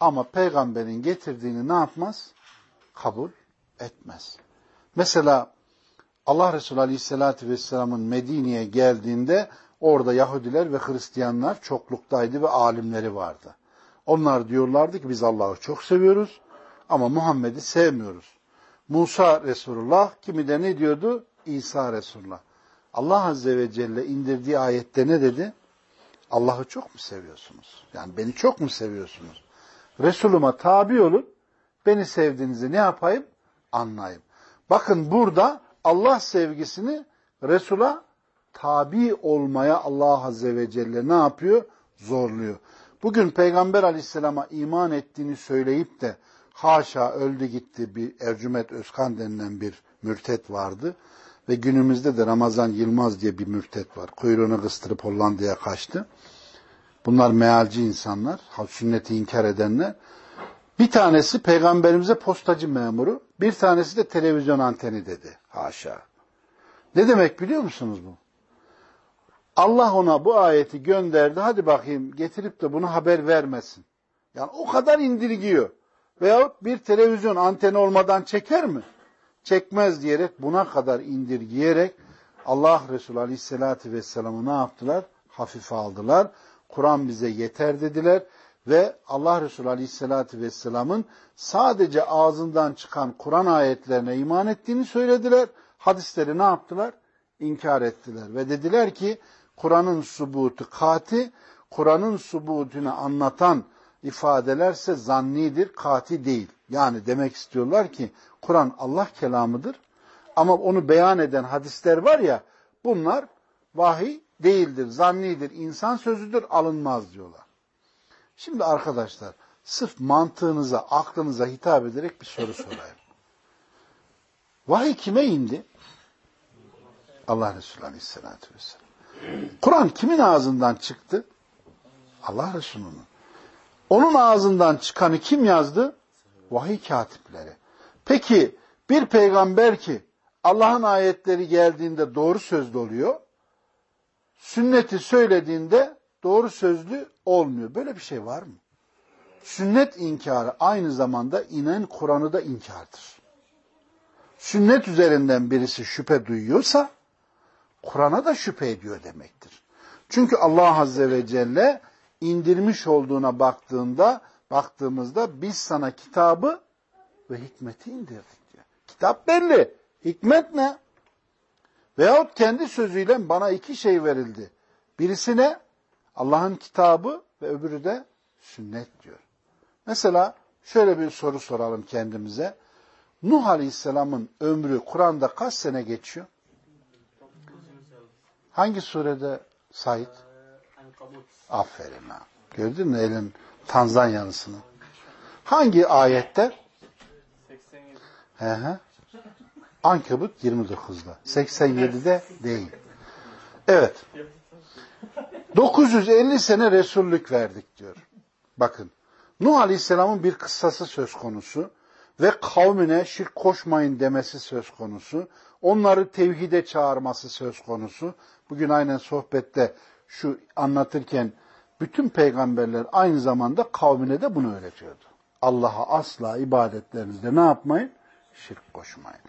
ama peygamberin getirdiğini ne yapmaz? Kabul etmez. Mesela Allah Resulü Aleyhisselatü Vesselam'ın Medine'ye geldiğinde orada Yahudiler ve Hristiyanlar çokluktaydı ve alimleri vardı. Onlar diyorlardı ki biz Allah'ı çok seviyoruz ama Muhammed'i sevmiyoruz. Musa Resulullah, kimi de ne diyordu? İsa Resulullah. Allah Azze ve Celle indirdiği ayette ne dedi? Allah'ı çok mu seviyorsunuz? Yani beni çok mu seviyorsunuz? Resuluma tabi olun, beni sevdiğinizi ne yapayım? Anlayayım. Bakın burada Allah sevgisini Resul'a tabi olmaya Allah Azze ve Celle ne yapıyor? Zorluyor. Bugün Peygamber Aleyhisselam'a iman ettiğini söyleyip de haşa öldü gitti bir Ercüment Özkan denilen bir mürtet vardı. Ve günümüzde de Ramazan Yılmaz diye bir mürtet var. Kuyruğunu kıstırıp Hollanda'ya kaçtı. Bunlar mealci insanlar, sünneti inkar edenler. Bir tanesi peygamberimize postacı memuru, bir tanesi de televizyon anteni dedi. Haşa. Ne demek biliyor musunuz bu? Allah ona bu ayeti gönderdi. Hadi bakayım getirip de bunu haber vermesin. Yani o kadar indirgiyor. Veyahut bir televizyon anteni olmadan çeker mi? Çekmez diyerek buna kadar indirgeyerek Allah Resulü Aleyhisselatü Vesselam'ı ne yaptılar? Hafife aldılar. Kur'an bize yeter dediler ve Allah Resulü Aleyhisselatü Vesselam'ın sadece ağzından çıkan Kur'an ayetlerine iman ettiğini söylediler. Hadisleri ne yaptılar? İnkar ettiler ve dediler ki Kur'an'ın subutu kati, Kur'an'ın subutunu anlatan ifadelerse zannidir, kati değil. Yani demek istiyorlar ki Kur'an Allah kelamıdır ama onu beyan eden hadisler var ya bunlar vahiy değildir, zannidir, insan sözüdür, alınmaz diyorlar. Şimdi arkadaşlar sırf mantığınıza, aklınıza hitap ederek bir soru sorayım. Vahiy kime indi? Allah Resulü Aleyhisselatü Vesselam. Kur'an kimin ağzından çıktı? Allah Resulü'nün. Onun ağzından çıkanı kim yazdı? Vahiy katipleri. Peki bir peygamber ki Allah'ın ayetleri geldiğinde doğru sözlü oluyor, sünneti söylediğinde doğru sözlü olmuyor. Böyle bir şey var mı? Sünnet inkarı aynı zamanda inen Kur'an'ı da inkardır. Sünnet üzerinden birisi şüphe duyuyorsa Kur'an'a da şüphe ediyor demektir. Çünkü Allah Azze ve Celle indirmiş olduğuna baktığında baktığımızda biz sana kitabı ve hikmeti indirdik diyor. Kitap belli. Hikmet ne? Veyahut kendi sözüyle bana iki şey verildi. Birisi ne? Allah'ın kitabı ve öbürü de sünnet diyor. Mesela şöyle bir soru soralım kendimize. Nuh Aleyhisselam'ın ömrü Kur'an'da kaç sene geçiyor? Hangi surede Said? Aferin ha. Gördün mü elin Tanzanyalısını? Hangi ayette? 87. He he. Ankebut 29'da. 87'de değil. Evet. 950 sene Resullük verdik diyor. Bakın. Nuh Aleyhisselam'ın bir kıssası söz konusu ve kavmine şirk koşmayın demesi söz konusu. Onları tevhide çağırması söz konusu. Bugün aynen sohbette şu anlatırken bütün peygamberler aynı zamanda kavmine de bunu öğretiyordu. Allah'a asla ibadetlerinizde ne yapmayın? Şirk koşmayın.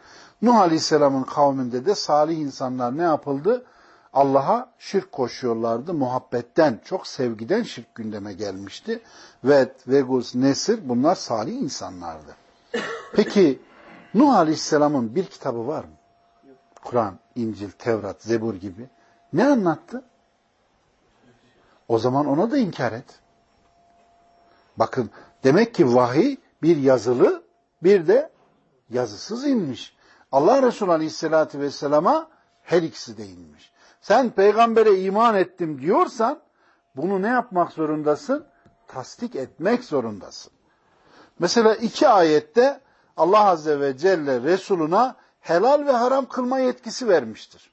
Nuh Aleyhisselam'ın kavminde de salih insanlar ne yapıldı? Allah'a şirk koşuyorlardı. Muhabbetten, çok sevgiden şirk gündeme gelmişti. Ve Vegus, Nesir bunlar salih insanlardı. Peki Nuh Aleyhisselam'ın bir kitabı var mı? Kur'an İncil, Tevrat, Zebur gibi. Ne anlattı? O zaman ona da inkar et. Bakın demek ki vahiy bir yazılı bir de yazısız inmiş. Allah Resulü Aleyhisselatü Vesselam'a her ikisi de inmiş. Sen peygambere iman ettim diyorsan bunu ne yapmak zorundasın? Tasdik etmek zorundasın. Mesela iki ayette Allah Azze ve Celle Resuluna helal ve haram kılma yetkisi vermiştir.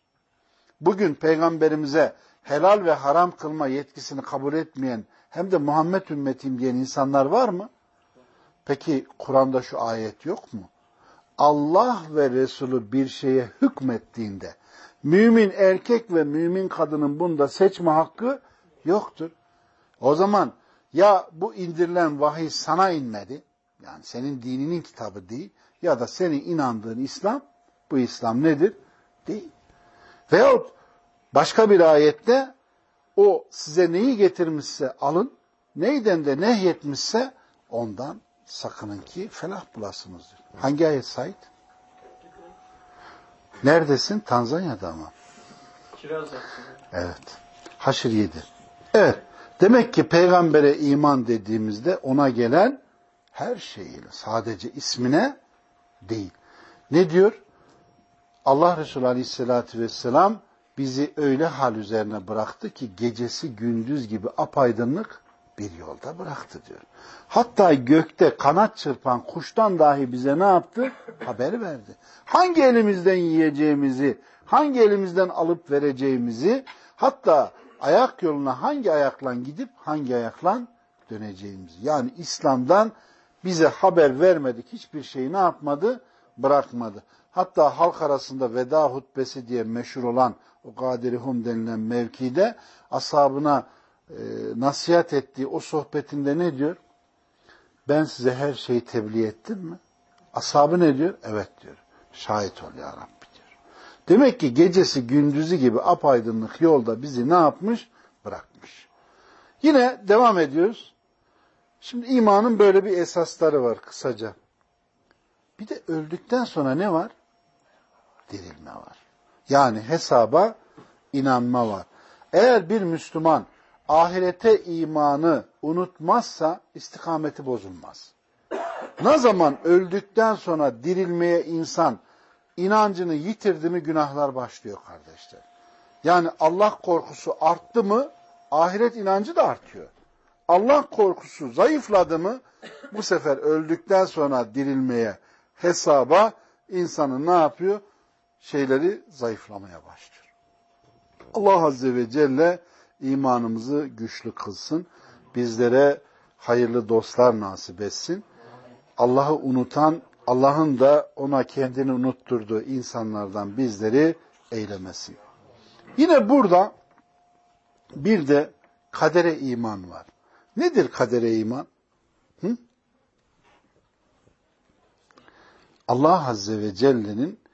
Bugün peygamberimize helal ve haram kılma yetkisini kabul etmeyen hem de Muhammed ümmetim diyen insanlar var mı? Peki Kur'an'da şu ayet yok mu? Allah ve Resulü bir şeye hükmettiğinde mümin erkek ve mümin kadının bunda seçme hakkı yoktur. O zaman ya bu indirilen vahiy sana inmedi, yani senin dininin kitabı değil ya da senin inandığın İslam, bu İslam nedir? Değil. Veyahut başka bir ayette o size neyi getirmişse alın, neyden de nehyetmişse ondan sakının ki felah bulasınız diyor. Hangi ayet Said? Neredesin? Tanzanya'da mı? Kiraz Evet. Haşr 7. Evet. Demek ki peygambere iman dediğimizde ona gelen her şeyiyle sadece ismine değil. Ne diyor? Allah Resulü Aleyhisselatü Vesselam bizi öyle hal üzerine bıraktı ki gecesi gündüz gibi apaydınlık bir yolda bıraktı diyor. Hatta gökte kanat çırpan kuştan dahi bize ne yaptı? Haber verdi. Hangi elimizden yiyeceğimizi, hangi elimizden alıp vereceğimizi, hatta ayak yoluna hangi ayakla gidip hangi ayakla döneceğimizi. Yani İslam'dan bize haber vermedik. Hiçbir şeyi ne yapmadı? Bırakmadı. Hatta halk arasında veda hutbesi diye meşhur olan o Gadirihum denilen mevkide ashabına e, nasihat ettiği o sohbetinde ne diyor? Ben size her şeyi tebliğ ettim mi? Ashabı ne diyor? Evet diyor. Şahit ol ya Rabbi diyor. Demek ki gecesi gündüzü gibi apaydınlık yolda bizi ne yapmış? Bırakmış. Yine devam ediyoruz. Şimdi imanın böyle bir esasları var kısaca. Bir de öldükten sonra ne var? Dirilme var. Yani hesaba inanma var. Eğer bir Müslüman ahirete imanı unutmazsa istikameti bozulmaz. Ne zaman öldükten sonra dirilmeye insan inancını yitirdi mi günahlar başlıyor kardeşler. Yani Allah korkusu arttı mı ahiret inancı da artıyor. Allah korkusu zayıfladı mı bu sefer öldükten sonra dirilmeye, hesaba insanın ne yapıyor? Şeyleri zayıflamaya başlıyor. Allah Azze ve Celle imanımızı güçlü kılsın. Bizlere hayırlı dostlar nasip etsin. Allah'ı unutan, Allah'ın da ona kendini unutturduğu insanlardan bizleri eylemesin. Yine burada bir de kadere iman var. Nedir kadere iman? Hı? Allah Azze ve Celle'nin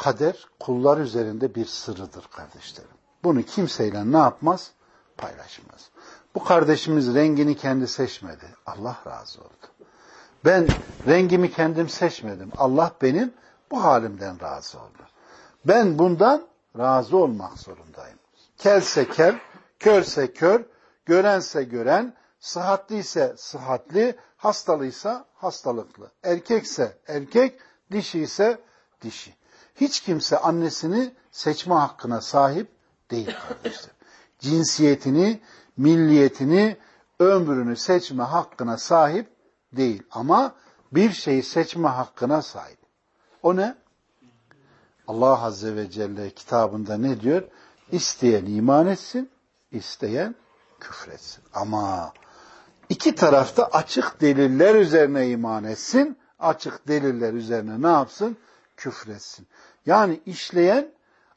kader kullar üzerinde bir sırrıdır kardeşlerim. Bunu kimseyle ne yapmaz? Paylaşmaz. Bu kardeşimiz rengini kendi seçmedi. Allah razı oldu. Ben rengimi kendim seçmedim. Allah benim bu halimden razı oldu. Ben bundan razı olmak zorundayım. Kelse kel, körse kör, görense gören, sıhhatliyse sıhhatli, hastalıysa hastalıklı. Erkekse erkek, dişi ise dişi. Hiç kimse annesini seçme hakkına sahip değil kardeşler. Cinsiyetini, milliyetini, ömrünü seçme hakkına sahip değil. Ama bir şeyi seçme hakkına sahip. O ne? Allah Azze ve Celle kitabında ne diyor? İsteyen iman etsin, isteyen küfretsin. Ama iki tarafta açık deliller üzerine iman etsin, açık deliller üzerine ne yapsın? Küfretsin. Yani işleyen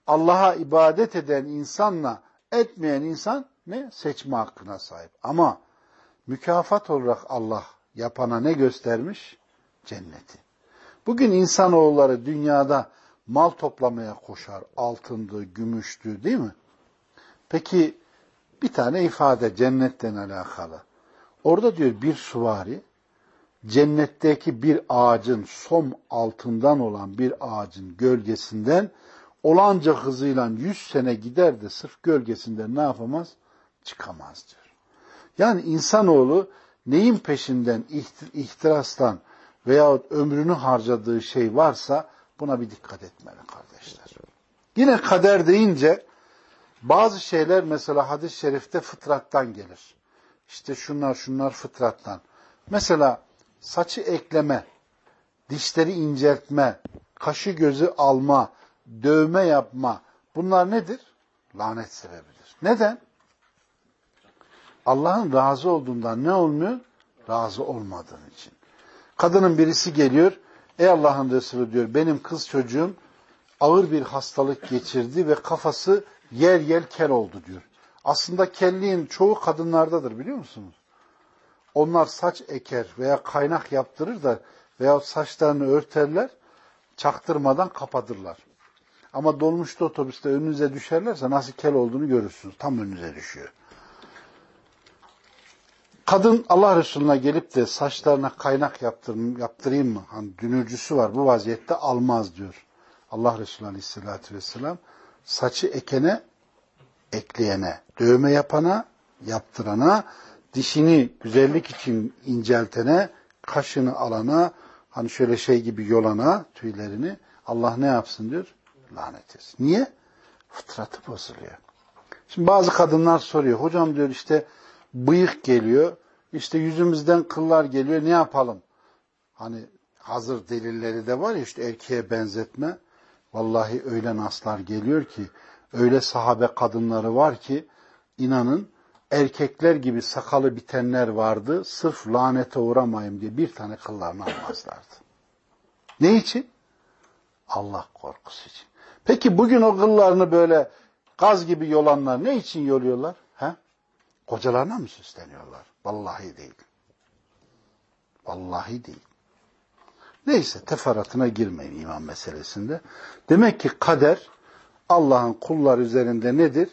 Allah'a ibadet eden insanla etmeyen insan ne? Seçme hakkına sahip. Ama mükafat olarak Allah yapana ne göstermiş? Cenneti. Bugün insanoğulları dünyada mal toplamaya koşar. Altındı, gümüştü değil mi? Peki bir tane ifade cennetten alakalı. Orada diyor bir suvari cennetteki bir ağacın som altından olan bir ağacın gölgesinden olanca hızıyla 100 sene gider de sırf gölgesinden ne yapamaz? Çıkamaz diyor. Yani insanoğlu neyin peşinden ihtirastan veyahut ömrünü harcadığı şey varsa buna bir dikkat etmeli kardeşler. Yine kader deyince bazı şeyler mesela hadis-i şerifte fıtrattan gelir. İşte şunlar şunlar fıtrattan. Mesela saçı ekleme, dişleri inceltme, kaşı gözü alma, dövme yapma bunlar nedir? Lanet sebebidir. Neden? Allah'ın razı olduğundan ne olmuyor? Razı olmadığın için. Kadının birisi geliyor, ey Allah'ın Resulü diyor, benim kız çocuğum ağır bir hastalık geçirdi ve kafası yer yer kel oldu diyor. Aslında kelliğin çoğu kadınlardadır biliyor musunuz? Onlar saç eker veya kaynak yaptırır da veya saçlarını örterler, çaktırmadan kapatırlar. Ama dolmuşta otobüste önünüze düşerlerse nasıl kel olduğunu görürsünüz. Tam önünüze düşüyor. Kadın Allah Resulü'ne gelip de saçlarına kaynak yaptırayım, yaptırayım mı? Hani dünürcüsü var bu vaziyette almaz diyor. Allah Resulü Aleyhisselatü Vesselam saçı ekene, ekleyene, dövme yapana, yaptırana, dişini güzellik için inceltene, kaşını alana, hani şöyle şey gibi yolana tüylerini Allah ne yapsın diyor? Lanet etsin. Niye? Fıtratı bozuluyor. Şimdi bazı kadınlar soruyor. Hocam diyor işte bıyık geliyor. İşte yüzümüzden kıllar geliyor. Ne yapalım? Hani hazır delilleri de var ya işte erkeğe benzetme. Vallahi öyle naslar geliyor ki öyle sahabe kadınları var ki inanın erkekler gibi sakalı bitenler vardı. Sırf lanete uğramayayım diye bir tane kıllarını almazlardı. Ne için? Allah korkusu için. Peki bugün o kıllarını böyle gaz gibi yolanlar ne için yoluyorlar? He? Kocalarına mı süsleniyorlar? Vallahi değil. Vallahi değil. Neyse teferruatına girmeyin iman meselesinde. Demek ki kader Allah'ın kullar üzerinde nedir?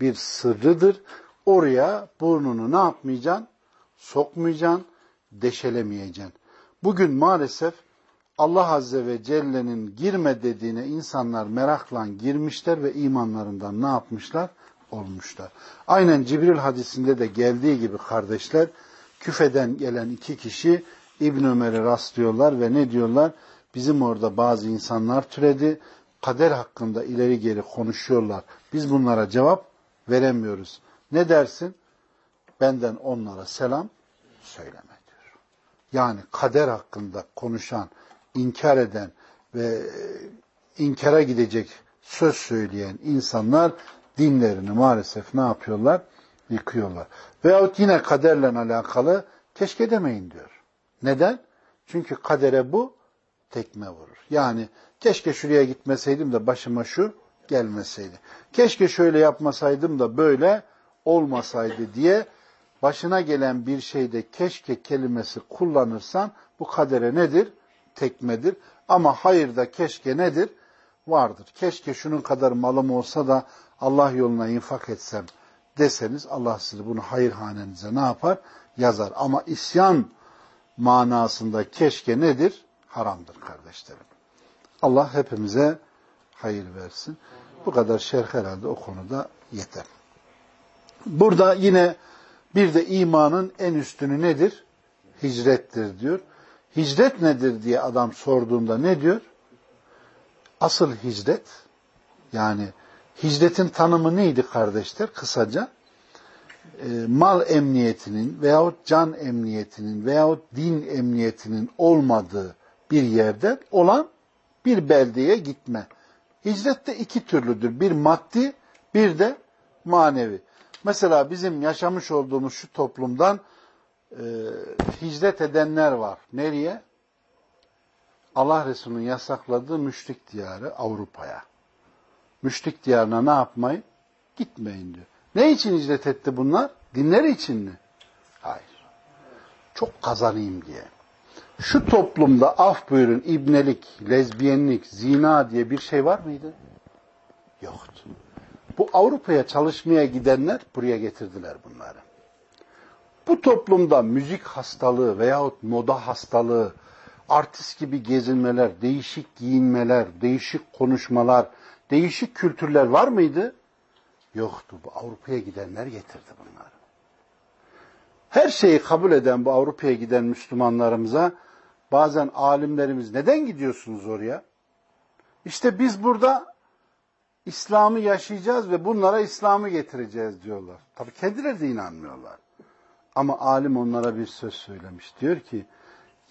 Bir sırrıdır. Oraya burnunu ne yapmayacaksın? Sokmayacaksın, deşelemeyeceksin. Bugün maalesef Allah Azze ve Celle'nin girme dediğine insanlar merakla girmişler ve imanlarından ne yapmışlar? Olmuşlar. Aynen Cibril hadisinde de geldiği gibi kardeşler, küfeden gelen iki kişi İbn Ömer'e rastlıyorlar ve ne diyorlar? Bizim orada bazı insanlar türedi, kader hakkında ileri geri konuşuyorlar. Biz bunlara cevap veremiyoruz. Ne dersin? Benden onlara selam söyleme diyor. Yani kader hakkında konuşan, inkar eden ve e, inkara gidecek söz söyleyen insanlar dinlerini maalesef ne yapıyorlar? Yıkıyorlar. Veyahut yine kaderle alakalı keşke demeyin diyor. Neden? Çünkü kadere bu tekme vurur. Yani keşke şuraya gitmeseydim de başıma şu gelmeseydi. Keşke şöyle yapmasaydım da böyle olmasaydı diye başına gelen bir şeyde keşke kelimesi kullanırsan bu kadere nedir? Tekmedir. Ama hayır da keşke nedir? Vardır. Keşke şunun kadar malım olsa da Allah yoluna infak etsem deseniz Allah sizi bunu hayır hanenize ne yapar? Yazar. Ama isyan manasında keşke nedir? Haramdır kardeşlerim. Allah hepimize hayır versin. Bu kadar şerh herhalde o konuda yeter. Burada yine bir de imanın en üstünü nedir? Hicrettir diyor. Hicret nedir diye adam sorduğunda ne diyor? Asıl hicret yani hicretin tanımı neydi kardeşler? Kısaca e, mal emniyetinin veyahut can emniyetinin veyahut din emniyetinin olmadığı bir yerde olan bir beldeye gitme. Hicret de iki türlüdür. Bir maddi, bir de manevi. Mesela bizim yaşamış olduğumuz şu toplumdan e, hicret edenler var. Nereye? Allah Resulü'nün yasakladığı müşrik diyarı Avrupa'ya. Müşrik diyarına ne yapmayın? Gitmeyin diyor. Ne için hicret etti bunlar? Dinleri için mi? Hayır. Çok kazanayım diye. Şu toplumda af buyurun ibnelik, lezbiyenlik, zina diye bir şey var mıydı? Yoktu. Bu Avrupa'ya çalışmaya gidenler buraya getirdiler bunları. Bu toplumda müzik hastalığı veyahut moda hastalığı, artist gibi gezinmeler, değişik giyinmeler, değişik konuşmalar, değişik kültürler var mıydı? Yoktu. Bu Avrupa'ya gidenler getirdi bunları. Her şeyi kabul eden bu Avrupa'ya giden Müslümanlarımıza bazen alimlerimiz neden gidiyorsunuz oraya? İşte biz burada İslam'ı yaşayacağız ve bunlara İslam'ı getireceğiz diyorlar. Tabii kendileri de inanmıyorlar. Ama alim onlara bir söz söylemiş. Diyor ki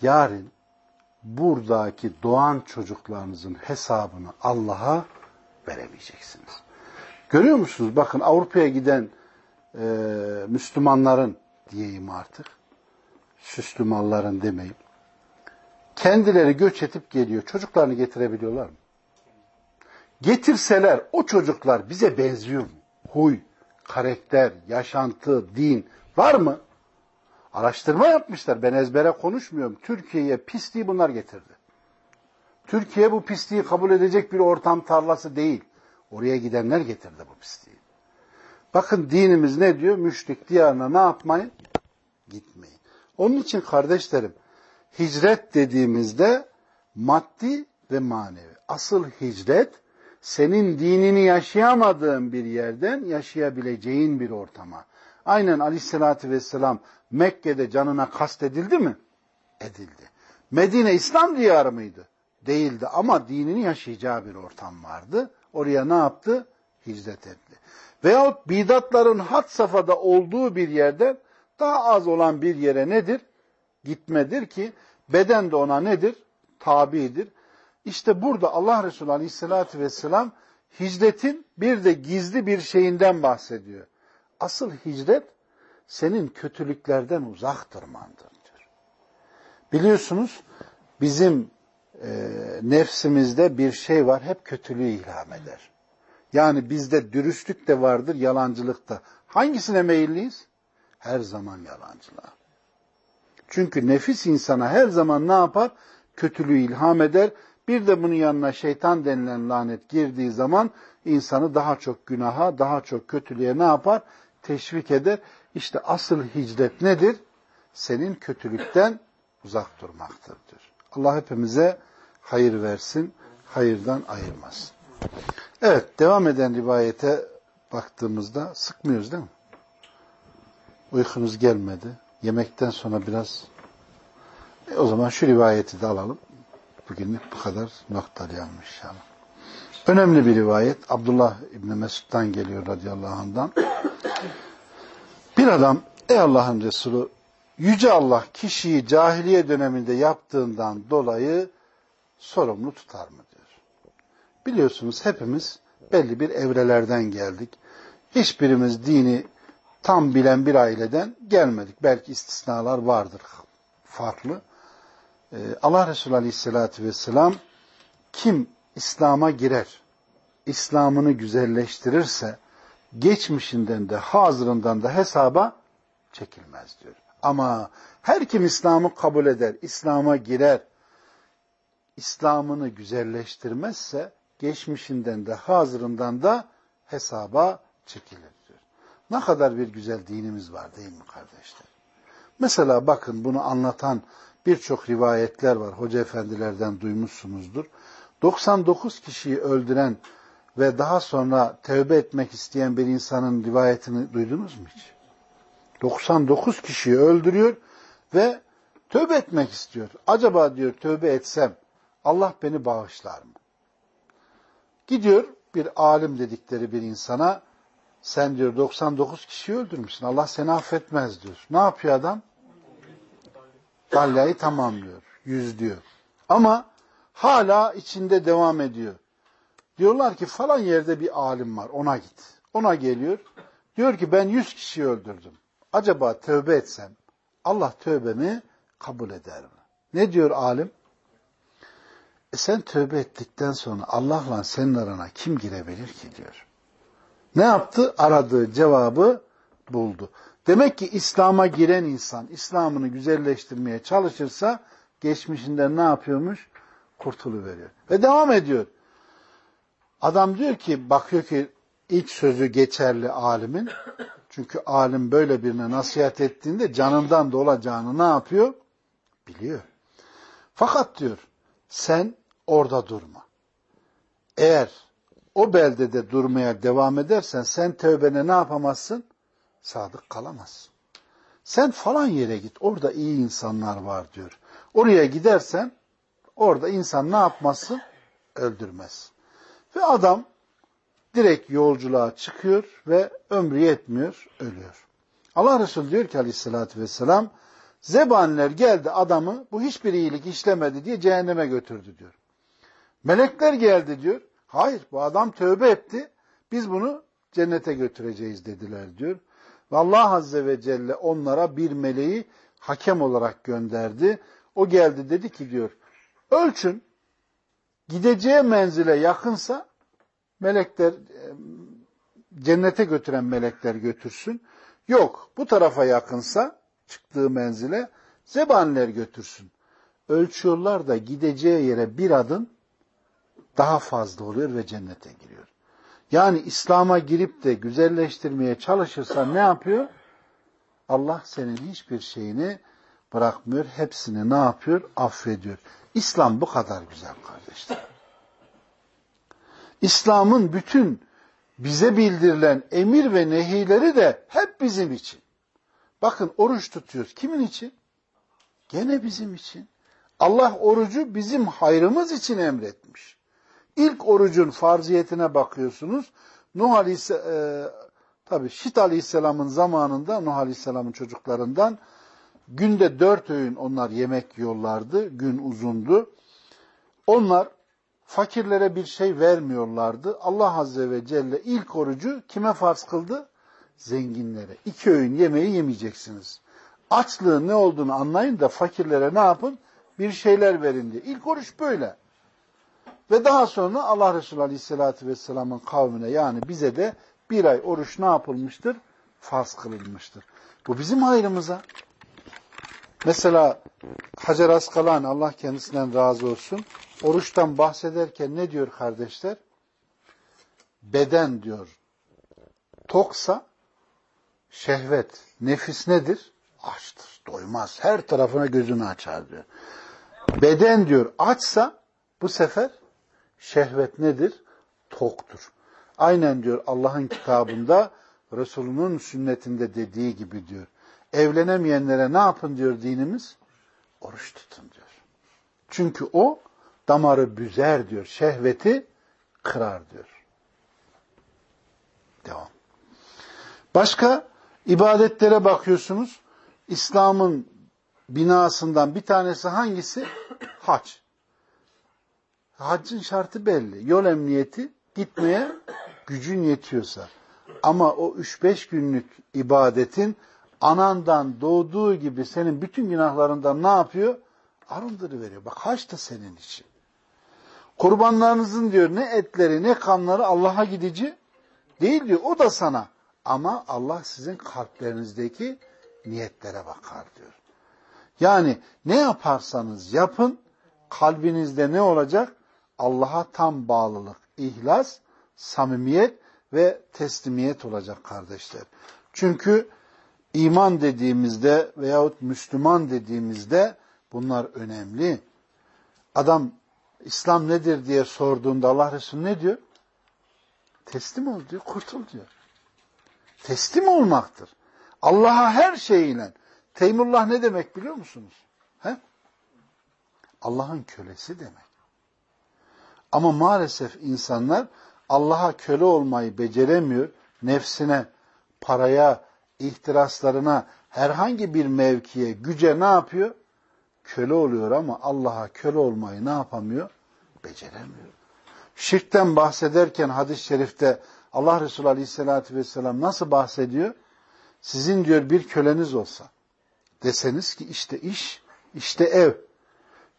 yarın buradaki doğan çocuklarınızın hesabını Allah'a veremeyeceksiniz. Görüyor musunuz? Bakın Avrupa'ya giden e, Müslümanların diyeyim artık. Süslü malların. Kendileri göç edip geliyor. Çocuklarını getirebiliyorlar mı? Getirseler o çocuklar bize benziyor mu? Huy, karakter, yaşantı, din var mı? Araştırma yapmışlar. Ben ezbere konuşmuyorum. Türkiye'ye pisliği bunlar getirdi. Türkiye bu pisliği kabul edecek bir ortam tarlası değil. Oraya gidenler getirdi bu pisliği. Bakın dinimiz ne diyor? Müşrik diyarına ne yapmayın? Gitmeyin. Onun için kardeşlerim, hicret dediğimizde maddi ve manevi. Asıl hicret, senin dinini yaşayamadığın bir yerden yaşayabileceğin bir ortama. Aynen aleyhissalatü vesselam Mekke'de canına kast edildi mi? Edildi. Medine İslam diyarı mıydı? Değildi ama dinini yaşayacağı bir ortam vardı. Oraya ne yaptı? Hicret etti. Veyahut bidatların hat safhada olduğu bir yerden daha az olan bir yere nedir? Gitmedir ki beden de ona nedir? Tabidir. İşte burada Allah Resulü Aleyhisselatü Vesselam hicretin bir de gizli bir şeyinden bahsediyor. Asıl hicret senin kötülüklerden uzak durmandır diyor. Biliyorsunuz bizim e, nefsimizde bir şey var hep kötülüğü ilham eder. Yani bizde dürüstlük de vardır, yalancılık da. Hangisine meyilliyiz? Her zaman yalancılığa. Çünkü nefis insana her zaman ne yapar? Kötülüğü ilham eder. Bir de bunun yanına şeytan denilen lanet girdiği zaman insanı daha çok günaha, daha çok kötülüğe ne yapar? Teşvik eder. İşte asıl hicret nedir? Senin kötülükten uzak durmaktır diyor. Allah hepimize hayır versin, hayırdan ayırmasın. Evet, devam eden rivayete baktığımızda sıkmıyoruz değil mi? Uykunuz gelmedi. Yemekten sonra biraz e, o zaman şu rivayeti de alalım. Bugünlük bu kadar noktalayalım inşallah. Önemli bir rivayet. Abdullah İbni Mesud'dan geliyor radıyallahu anh'dan. Bir adam, ey Allah'ın Resulü, Yüce Allah kişiyi cahiliye döneminde yaptığından dolayı sorumlu tutar mı diyor. Biliyorsunuz hepimiz belli bir evrelerden geldik. Hiçbirimiz dini tam bilen bir aileden gelmedik. Belki istisnalar vardır farklı. Ee, Allah Resulü Aleyhisselatü Vesselam kim İslam'a girer, İslam'ını güzelleştirirse geçmişinden de hazırından da hesaba çekilmez diyor. Ama her kim İslam'ı kabul eder, İslam'a girer, İslam'ını güzelleştirmezse geçmişinden de hazırından da hesaba çekilir diyor. Ne kadar bir güzel dinimiz var değil mi kardeşler? Mesela bakın bunu anlatan birçok rivayetler var. Hoca efendilerden duymuşsunuzdur. 99 kişiyi öldüren ve daha sonra tövbe etmek isteyen bir insanın rivayetini duydunuz mu hiç? 99 kişiyi öldürüyor ve tövbe etmek istiyor. Acaba diyor tövbe etsem Allah beni bağışlar mı? Gidiyor bir alim dedikleri bir insana sen diyor 99 kişiyi öldürmüşsün. Allah seni affetmez diyor. Ne yapıyor adam? Dalyayı tamamlıyor. Yüz diyor. Ama hala içinde devam ediyor. Diyorlar ki falan yerde bir alim var ona git. Ona geliyor. Diyor ki ben yüz kişi öldürdüm. Acaba tövbe etsem Allah tövbemi kabul eder mi? Ne diyor alim? E sen tövbe ettikten sonra Allah'la senin arana kim girebilir ki diyor. Ne yaptı? Aradığı cevabı buldu. Demek ki İslam'a giren insan İslam'ını güzelleştirmeye çalışırsa geçmişinden ne yapıyormuş? Kurtuluveriyor. Ve devam ediyor. Adam diyor ki, bakıyor ki ilk sözü geçerli alimin. Çünkü alim böyle birine nasihat ettiğinde canından da olacağını ne yapıyor? Biliyor. Fakat diyor, sen orada durma. Eğer o beldede durmaya devam edersen sen tövbene ne yapamazsın? Sadık kalamazsın. Sen falan yere git. Orada iyi insanlar var diyor. Oraya gidersen orada insan ne yapmasın? Öldürmez. Ve adam direkt yolculuğa çıkıyor ve ömrü yetmiyor, ölüyor. Allah Resulü diyor ki aleyhissalatü vesselam zebaniler geldi adamı bu hiçbir iyilik işlemedi diye cehenneme götürdü diyor. Melekler geldi diyor. Hayır bu adam tövbe etti. Biz bunu cennete götüreceğiz dediler diyor. Ve Allah Azze ve Celle onlara bir meleği hakem olarak gönderdi. O geldi dedi ki diyor ölçün gideceği menzile yakınsa melekler cennete götüren melekler götürsün. Yok bu tarafa yakınsa çıktığı menzile zebaniler götürsün. Ölçüyorlar da gideceği yere bir adım daha fazla oluyor ve cennete giriyor. Yani İslam'a girip de güzelleştirmeye çalışırsan ne yapıyor? Allah senin hiçbir şeyini bırakmıyor. Hepsini ne yapıyor? Affediyor. İslam bu kadar güzel kardeşler. İslam'ın bütün bize bildirilen emir ve nehileri de hep bizim için. Bakın oruç tutuyoruz. Kimin için? Gene bizim için. Allah orucu bizim hayrımız için emretmiş. İlk orucun farziyetine bakıyorsunuz. Nuh Aleyhisselam, e, tabi Şit Aleyhisselam'ın zamanında Nuh Aleyhisselam'ın çocuklarından günde dört öğün onlar yemek yiyorlardı. Gün uzundu. Onlar fakirlere bir şey vermiyorlardı. Allah Azze ve Celle ilk orucu kime farz kıldı? Zenginlere. İki öğün yemeği yemeyeceksiniz. Açlığın ne olduğunu anlayın da fakirlere ne yapın? Bir şeyler verin diye. İlk oruç böyle. Ve daha sonra Allah Resulü Aleyhisselatü Vesselam'ın kavmine yani bize de bir ay oruç ne yapılmıştır? Farz kılınmıştır. Bu bizim hayrımıza. Mesela Hacer Askalani Allah kendisinden razı olsun. Oruçtan bahsederken ne diyor kardeşler? Beden diyor. Toksa şehvet, nefis nedir? Açtır, doymaz. Her tarafına gözünü açar diyor. Beden diyor açsa bu sefer şehvet nedir? Toktur. Aynen diyor Allah'ın kitabında Resulünün sünnetinde dediği gibi diyor. Evlenemeyenlere ne yapın diyor dinimiz? Oruç tutun diyor. Çünkü o damarı büzer diyor. Şehveti kırar diyor. Devam. Başka ibadetlere bakıyorsunuz. İslam'ın binasından bir tanesi hangisi? Hac. Haccın şartı belli. Yol emniyeti gitmeye gücün yetiyorsa. Ama o 3-5 günlük ibadetin anandan doğduğu gibi senin bütün günahlarından ne yapıyor? Arındırıveriyor. Bak haç da senin için. Kurbanlarınızın diyor ne etleri ne kanları Allah'a gidici değil diyor. O da sana. Ama Allah sizin kalplerinizdeki niyetlere bakar diyor. Yani ne yaparsanız yapın kalbinizde ne olacak? Allah'a tam bağlılık, ihlas, samimiyet ve teslimiyet olacak kardeşler. Çünkü iman dediğimizde veyahut Müslüman dediğimizde bunlar önemli. Adam İslam nedir diye sorduğunda Allah Resulü ne diyor? Teslim ol diyor, kurtul diyor. Teslim olmaktır. Allah'a her şeyiyle. Teymurullah ne demek biliyor musunuz? Allah'ın kölesi demek. Ama maalesef insanlar Allah'a köle olmayı beceremiyor. Nefsine, paraya, ihtiraslarına, herhangi bir mevkiye, güce ne yapıyor? Köle oluyor ama Allah'a köle olmayı ne yapamıyor? Beceremiyor. Şirkten bahsederken hadis-i şerifte Allah Resulü Aleyhisselatü Vesselam nasıl bahsediyor? Sizin diyor bir köleniz olsa deseniz ki işte iş, işte ev.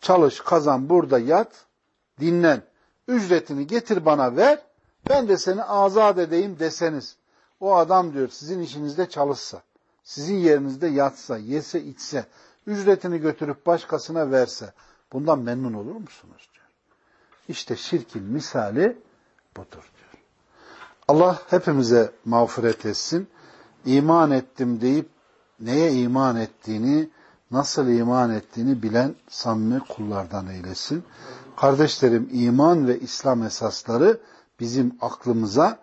Çalış, kazan, burada yat, dinlen. Ücretini getir bana ver, ben de seni azat edeyim deseniz. O adam diyor sizin işinizde çalışsa, sizin yerinizde yatsa, yese içse, ücretini götürüp başkasına verse, bundan memnun olur musunuz diyor. İşte şirkin misali budur diyor. Allah hepimize mağfiret etsin. İman ettim deyip neye iman ettiğini, nasıl iman ettiğini bilen samimi kullardan eylesin. Kardeşlerim iman ve İslam esasları bizim aklımıza,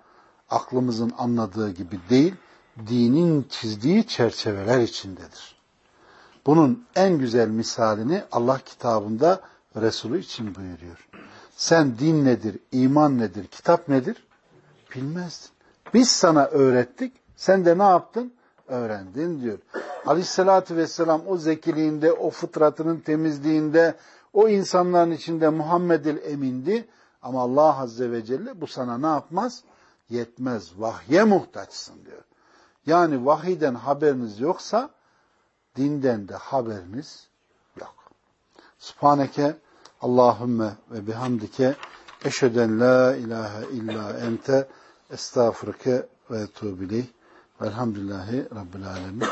aklımızın anladığı gibi değil, dinin çizdiği çerçeveler içindedir. Bunun en güzel misalini Allah kitabında Resulü için buyuruyor. Sen din nedir, iman nedir, kitap nedir bilmezdin. Biz sana öğrettik, sen de ne yaptın? Öğrendin diyor. Aleyhissalatü vesselam o zekiliğinde, o fıtratının temizliğinde, o insanların içinde Muhammed'il emindi. Ama Allah Azze ve Celle bu sana ne yapmaz? Yetmez. Vahye muhtaçsın diyor. Yani vahiden haberiniz yoksa dinden de haberiniz yok. Subhaneke Allahümme ve bihamdike eşheden la ilahe illa ente estağfurke ve etubileyh velhamdülillahi rabbil alemin.